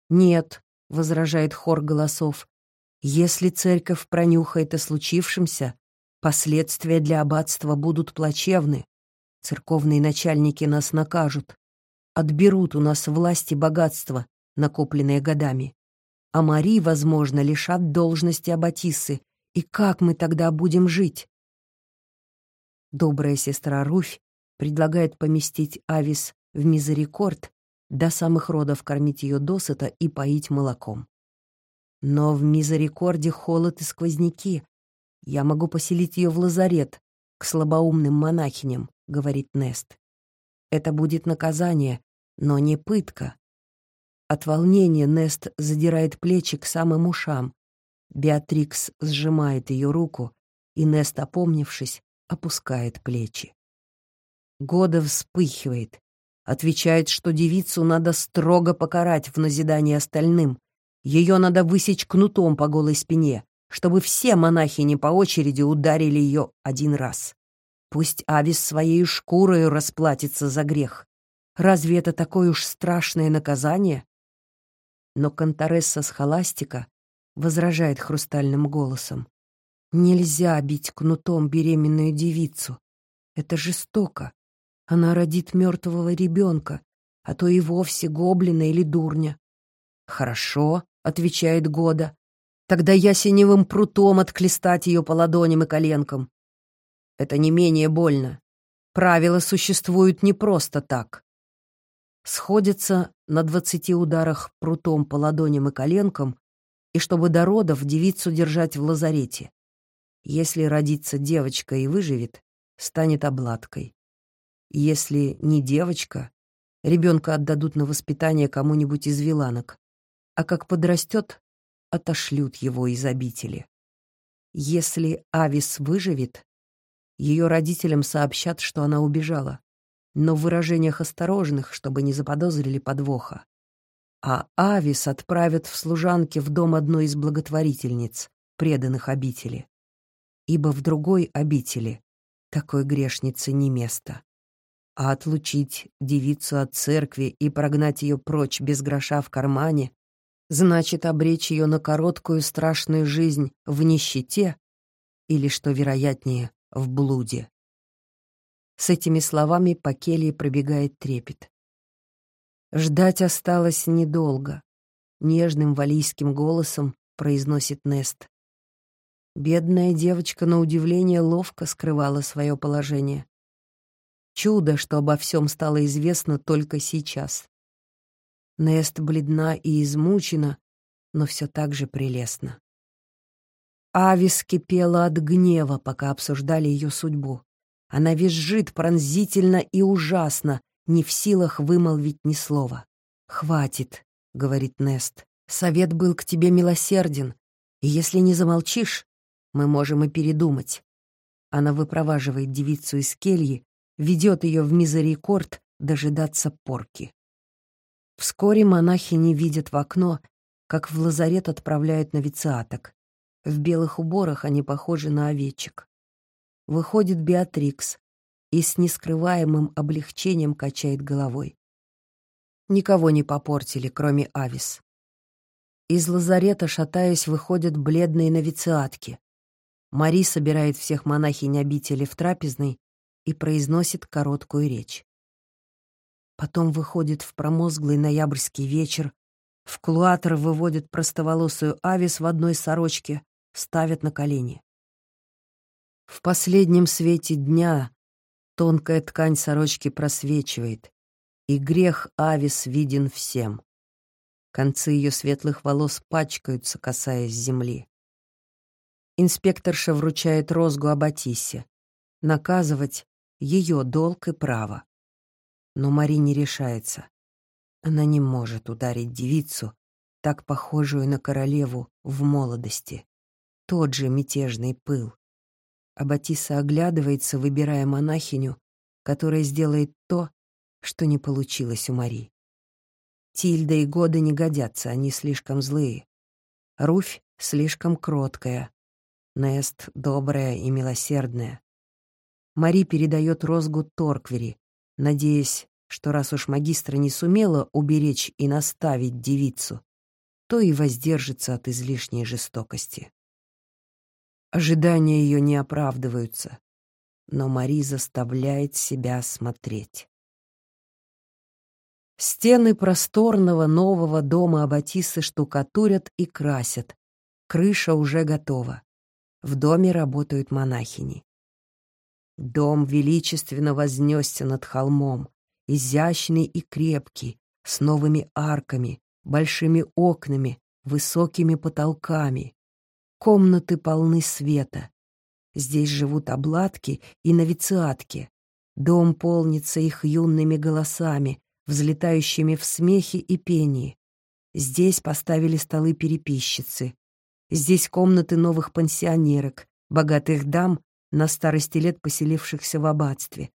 «Нет», — возражает хор голосов, — «если церковь пронюхает о случившемся, последствия для аббатства будут плачевны. Церковные начальники нас накажут, отберут у нас власть и богатство, накопленные годами. А Мари, возможно, лишат должности аббатисы. И как мы тогда будем жить? Добрая сестра Руфь предлагает поместить Авис в мизерикорд, до самых родов кормить ее досыта и поить молоком. Но в мизерикорде холод и сквозняки. Я могу поселить ее в лазарет, к слабоумным монахиням. — говорит Нест. «Это будет наказание, но не пытка». От волнения Нест задирает плечи к самым ушам. Беатрикс сжимает ее руку, и Нест, опомнившись, опускает плечи. Года вспыхивает, отвечает, что девицу надо строго покарать в назидание остальным. Ее надо высечь кнутом по голой спине, чтобы все монахини по очереди ударили ее один раз. Пусть Авис своей шкурой расплатится за грех. Разве это такое уж страшное наказание? Но Конторесса с Холастика возражает хрустальным голосом. Нельзя бить кнутом беременную девицу. Это жестоко. Она родит мертвого ребенка, а то и вовсе гоблина или дурня. «Хорошо», — отвечает Года, — «тогда я синевым прутом отклестать ее по ладоням и коленкам. Это не менее больно. Правила существуют не просто так. Сходятся на двадцати ударах прутом по ладоням и коленкам, и чтобы до родов девицу держать в лазарете. Если родится девочка и выживет, станет обладкой. Если не девочка, ребенка отдадут на воспитание кому-нибудь из виланок, а как подрастет, отошлют его из обители. Если Авис выживет, ее родителям сообщат, что она убежала, но в выражениях осторожных, чтобы не заподозрили подвоха. А Авис отправят в служанки в дом одной из благотворительниц, преданных обители. Ибо в другой обители такой грешнице не место. А отлучить девицу от церкви и прогнать ее прочь без гроша в кармане значит обречь ее на короткую страшную жизнь в нищете или, что вероятнее, в блуде. С этими словами по келье пробегает трепет. Ждать осталось недолго. Нежным валийским голосом произносит Нест. Бедная девочка, на удивление, ловко скрывала свое положение. Чудо, что обо всем стало известно только сейчас. Нест бледна и измучена, но все так же прелестна. Авис кипела от гнева, пока обсуждали ее судьбу. Она визжит пронзительно и ужасно, не в силах вымолвить ни слова. «Хватит», — говорит Нест. «Совет был к тебе милосерден, и если не замолчишь, мы можем и передумать. Она выпроваживает девицу из кельи, ведет ее в мизерикорд дожидаться порки. Вскоре монахи не видят в окно, как в лазарет отправляют новициаток. В белых уборах они похожи на овечек. Выходит Беатрикс и с нескрываемым облегчением качает головой. Никого не попортили, кроме Авис. Из лазарета, шатаясь, выходят бледные новициатки. Мари собирает всех монахинь обители в трапезной и произносит короткую речь. Потом выходит в промозглый ноябрьский вечер, в клуатор выводит простоволосую Авис в одной сорочке, ставят на колени. В последнем свете дня тонкая ткань сорочки просвечивает, и грех Авис виден всем. Концы ее светлых волос пачкаются, касаясь земли. Инспекторша вручает розгу Аббатисе. Наказывать — ее долг и право. Но Мари не решается. Она не может ударить девицу, так похожую на королеву в молодости. Тот же мятежный пыл. Аббатиса оглядывается, выбирая монахиню, которая сделает то, что не получилось у Мари. Тильда и Года не годятся, они слишком злые. Руфь слишком кроткая, Нест добрая и милосердная. Мари передает розгу Торквери, надеясь, что раз уж магистра не сумела уберечь и наставить девицу, то и воздержится от излишней жестокости. Ожидания ее не оправдываются, но Мари заставляет себя смотреть. Стены просторного нового дома Аббатисы штукатурят и красят. Крыша уже готова. В доме работают монахини. Дом величественно вознесся над холмом, изящный и крепкий, с новыми арками, большими окнами, высокими потолками. Комнаты полны света. Здесь живут обладки и новициатки. Дом полнится их юными голосами, взлетающими в смехе и пении. Здесь поставили столы переписчицы, Здесь комнаты новых пансионерок, богатых дам, на старости лет поселившихся в аббатстве.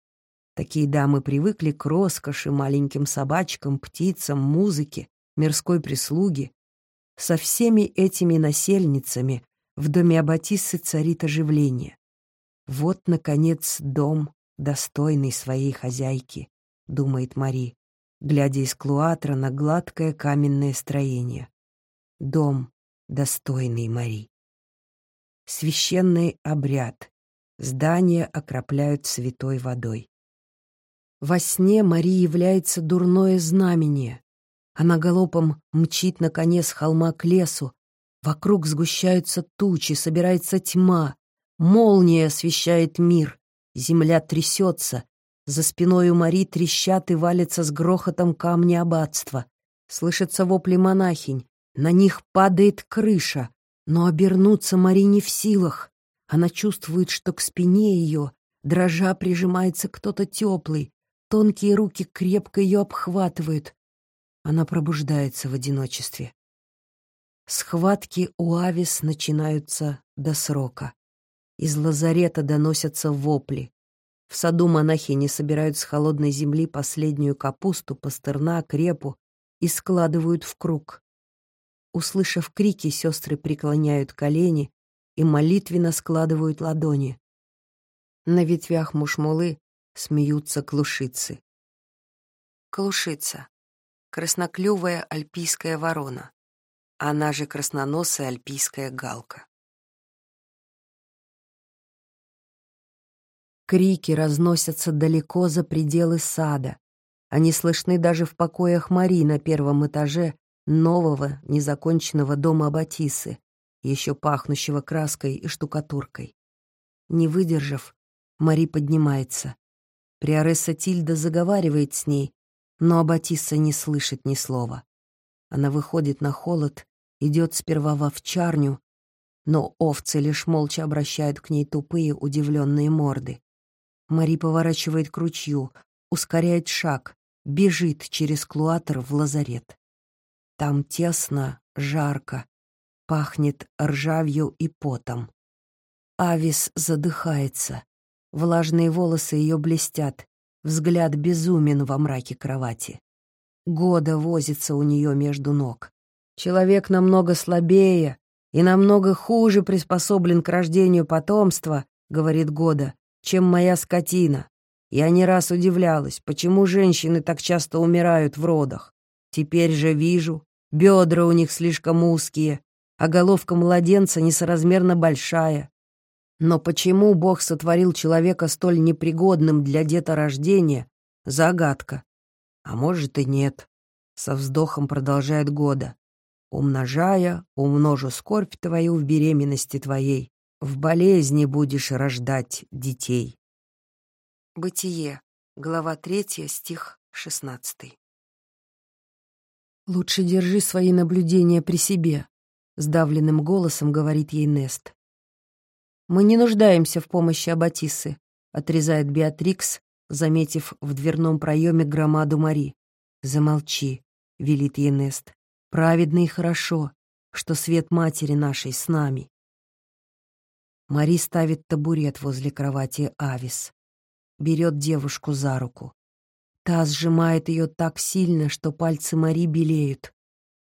Такие дамы привыкли к роскоши, маленьким собачкам, птицам, музыке, мирской прислуге. Со всеми этими насельницами в доме Аббатиссы царит оживление. Вот, наконец, дом, достойный своей хозяйки, думает Мари, глядя из клуатра на гладкое каменное строение. Дом, достойный Мари. Священный обряд. Здание окропляют святой водой. Во сне Марии является дурное знамение. Она галопом мчит на коне с холма к лесу. Вокруг сгущаются тучи, собирается тьма. Молния освещает мир. Земля трясется. За спиной у Мари трещат и валятся с грохотом камни аббатства. Слышатся вопли монахинь. На них падает крыша. Но обернуться Мари не в силах. Она чувствует, что к спине ее, дрожа, прижимается кто-то теплый. Тонкие руки крепко ее обхватывают. Она пробуждается в одиночестве. Схватки у Авис начинаются до срока. Из лазарета доносятся вопли. В саду монахи не собирают с холодной земли последнюю капусту, пастернак, репу и складывают в круг. Услышав крики, сестры преклоняют колени и молитвенно складывают ладони. На ветвях мушмулы смеются клушицы. Клушица. Красноклювая альпийская ворона. Она же красноносая альпийская галка. Крики разносятся далеко за пределы сада. Они слышны даже в покоях Мари на первом этаже нового, незаконченного дома Аббатисы, еще пахнущего краской и штукатуркой. Не выдержав, Мари поднимается. Приоресса Тильда заговаривает с ней, но Аббатисса не слышит ни слова. Она выходит на холод, идет сперва в овчарню, но овцы лишь молча обращают к ней тупые, удивленные морды. Мари поворачивает к ручью, ускоряет шаг, бежит через клуатор в лазарет. Там тесно, жарко, пахнет ржавью и потом. Авис задыхается. Влажные волосы ее блестят, взгляд безумен во мраке кровати. Года возится у нее между ног. Человек намного слабее и намного хуже приспособлен к рождению потомства, говорит Года, чем моя скотина. Я не раз удивлялась, почему женщины так часто умирают в родах. Теперь же вижу, бедра у них слишком узкие, а головка младенца несоразмерно большая. Но почему Бог сотворил человека столь непригодным для деторождения — загадка. А может и нет. Со вздохом продолжает года. Умножая, умножу скорбь твою в беременности твоей. В болезни будешь рождать детей. Бытие. Глава 3, стих 16. «Лучше держи свои наблюдения при себе», — сдавленным голосом говорит ей Нест. «Мы не нуждаемся в помощи Аббатисы», — отрезает Беатрикс, заметив в дверном проеме громаду Мари. «Замолчи», — велит ей Нест. «Праведно и хорошо, что свет матери нашей с нами». Мари ставит табурет возле кровати Авис. Берет девушку за руку. Та сжимает ее так сильно, что пальцы Мари белеют.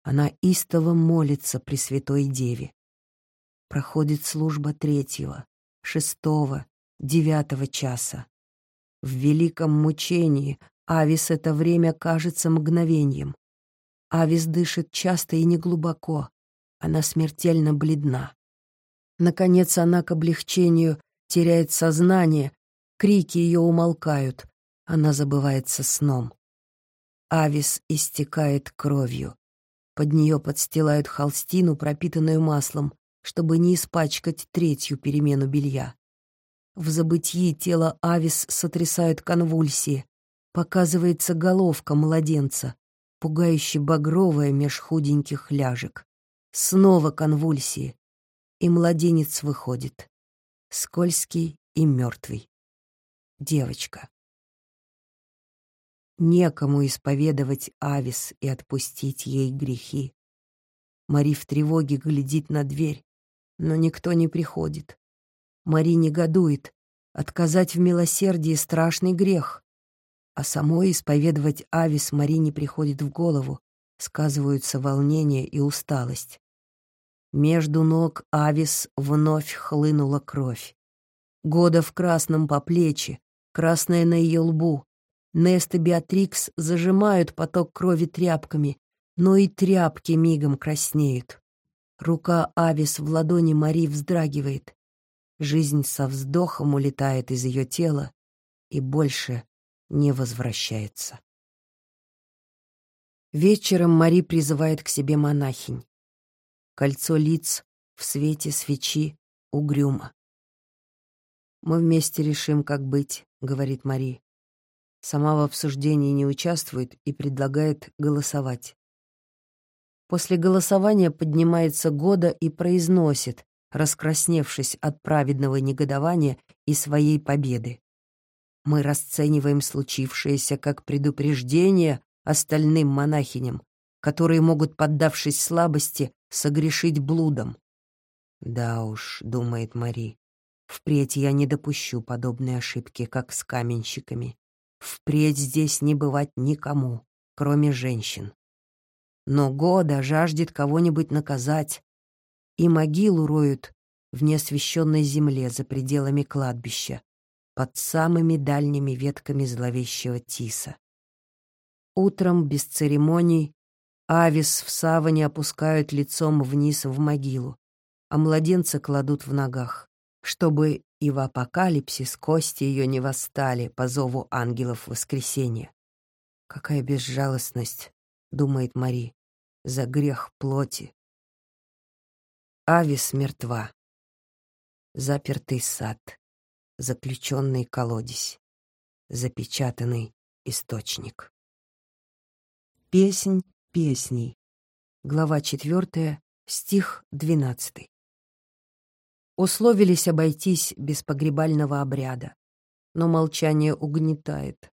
Она истово молится при Святой Деве. Проходит служба третьего, шестого, девятого часа. В великом мучении Авис это время кажется мгновением. Авис дышит часто и неглубоко. Она смертельно бледна. Наконец она к облегчению теряет сознание, крики ее умолкают, она забывается сном. Авис истекает кровью. Под нее подстилают холстину, пропитанную маслом, чтобы не испачкать третью перемену белья. В забытии тело Авис сотрясают конвульсии. Показывается головка младенца, пугающе багровая меж худеньких ляжек. Снова конвульсии. И младенец выходит. Скользкий и мертвый. Девочка. Некому исповедовать Авис и отпустить ей грехи. Мари в тревоге глядит на дверь но никто не приходит. Мари негодует. Отказать в милосердии — страшный грех. А самой исповедовать Авис Мари не приходит в голову, сказываются волнение и усталость. Между ног Авис вновь хлынула кровь. Года в красном по плечи, красная на ее лбу. Нест и Беатрикс зажимают поток крови тряпками, но и тряпки мигом краснеют. Рука Авис в ладони Мари вздрагивает. Жизнь со вздохом улетает из ее тела и больше не возвращается. Вечером Мари призывает к себе монахинь. Кольцо лиц в свете свечи угрюмо. «Мы вместе решим, как быть», — говорит Мари. Сама в обсуждении не участвует и предлагает голосовать. После голосования поднимается Года и произносит, раскрасневшись от праведного негодования и своей победы. Мы расцениваем случившееся как предупреждение остальным монахиням, которые могут, поддавшись слабости, согрешить блудом. «Да уж», — думает Мари, — «впредь я не допущу подобной ошибки, как с каменщиками. Впредь здесь не бывать никому, кроме женщин. Но года жаждет кого-нибудь наказать, и могилу роют в неосвещенной земле за пределами кладбища, под самыми дальними ветками зловещего тиса. Утром, без церемоний, Авис в саване опускают лицом вниз в могилу, а младенца кладут в ногах, чтобы и в апокалипсис кости ее не восстали по зову ангелов воскресения. Какая безжалостность, думает Мари за грех плоти. Авис мертва. Запертый сад, заключенный колодец, запечатанный источник. Песнь песней. Глава 4, стих 12. Условились обойтись без погребального обряда, но молчание угнетает.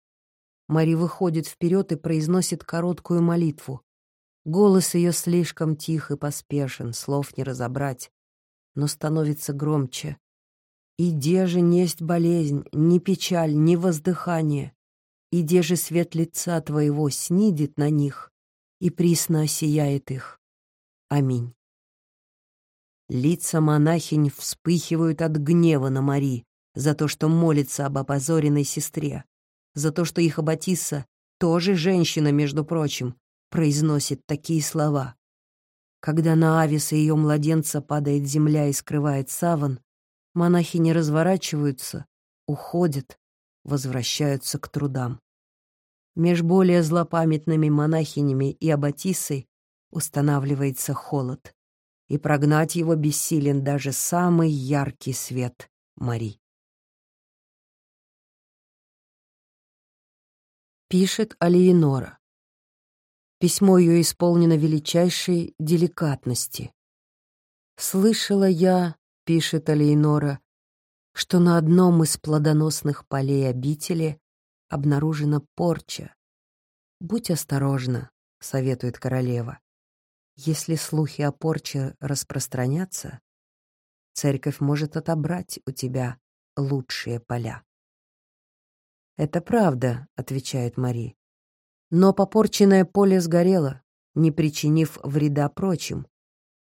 Мари выходит вперед и произносит короткую молитву, Голос ее слишком тих и поспешен, слов не разобрать, но становится громче. И де же несть болезнь, ни печаль, ни воздыхание, и де же свет лица твоего снидет на них и присно осияет их. Аминь. Лица монахинь вспыхивают от гнева на Мари за то, что молится об опозоренной сестре, за то, что их Аббатисса тоже женщина, между прочим, произносит такие слова. Когда на Авис и ее младенца падает земля и скрывает саван, монахи не разворачиваются, уходят, возвращаются к трудам. Меж более злопамятными монахинями и аббатисой устанавливается холод, и прогнать его бессилен даже самый яркий свет Мари. Пишет Алиенора. Письмо ее исполнено величайшей деликатности. «Слышала я, — пишет Алейнора, — что на одном из плодоносных полей обители обнаружена порча. Будь осторожна, — советует королева. Если слухи о порче распространятся, церковь может отобрать у тебя лучшие поля. «Это правда», — отвечает Мари. Но попорченное поле сгорело, не причинив вреда прочим,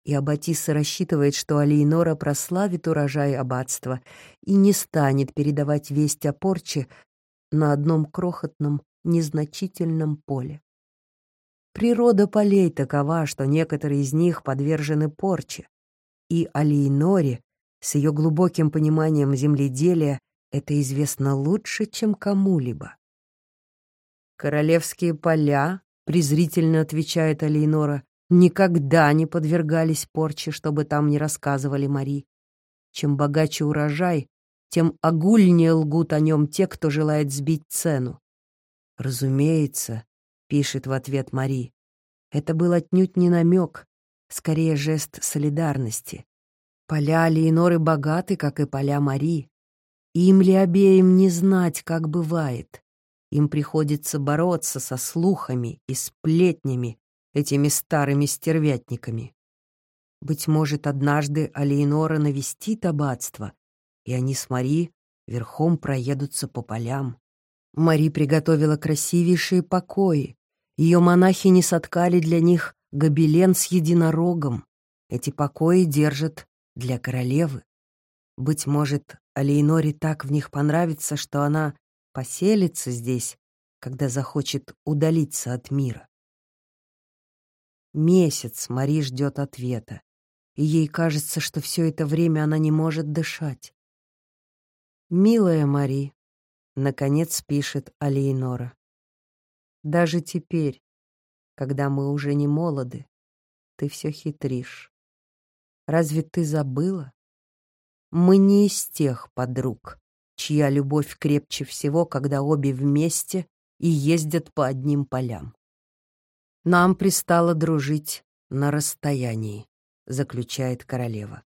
и Аббатиса рассчитывает, что Алиенора прославит урожай аббатства и не станет передавать весть о порче на одном крохотном, незначительном поле. Природа полей такова, что некоторые из них подвержены порче, и Алиеноре с ее глубоким пониманием земледелия это известно лучше, чем кому-либо. «Королевские поля», — презрительно отвечает Алейнора, «никогда не подвергались порче, чтобы там не рассказывали Мари. Чем богаче урожай, тем огульнее лгут о нем те, кто желает сбить цену». «Разумеется», — пишет в ответ Мари, «это был отнюдь не намек, скорее жест солидарности. Поля Леоноры богаты, как и поля Мари. Им ли обеим не знать, как бывает? Им приходится бороться со слухами и сплетнями, этими старыми стервятниками. Быть может, однажды Алиенора навестит аббатство, и они с Мари верхом проедутся по полям. Мари приготовила красивейшие покои. Ее монахи не соткали для них гобелен с единорогом. Эти покои держат для королевы. Быть может, Алиеноре так в них понравится, что она поселится здесь, когда захочет удалиться от мира. Месяц Мари ждет ответа, и ей кажется, что все это время она не может дышать. «Милая Мари», — наконец пишет Алейнора, — «даже теперь, когда мы уже не молоды, ты все хитришь. Разве ты забыла? Мы не из тех подруг, чья любовь крепче всего, когда обе вместе и ездят по одним полям. Нам пристало дружить на расстоянии, заключает королева.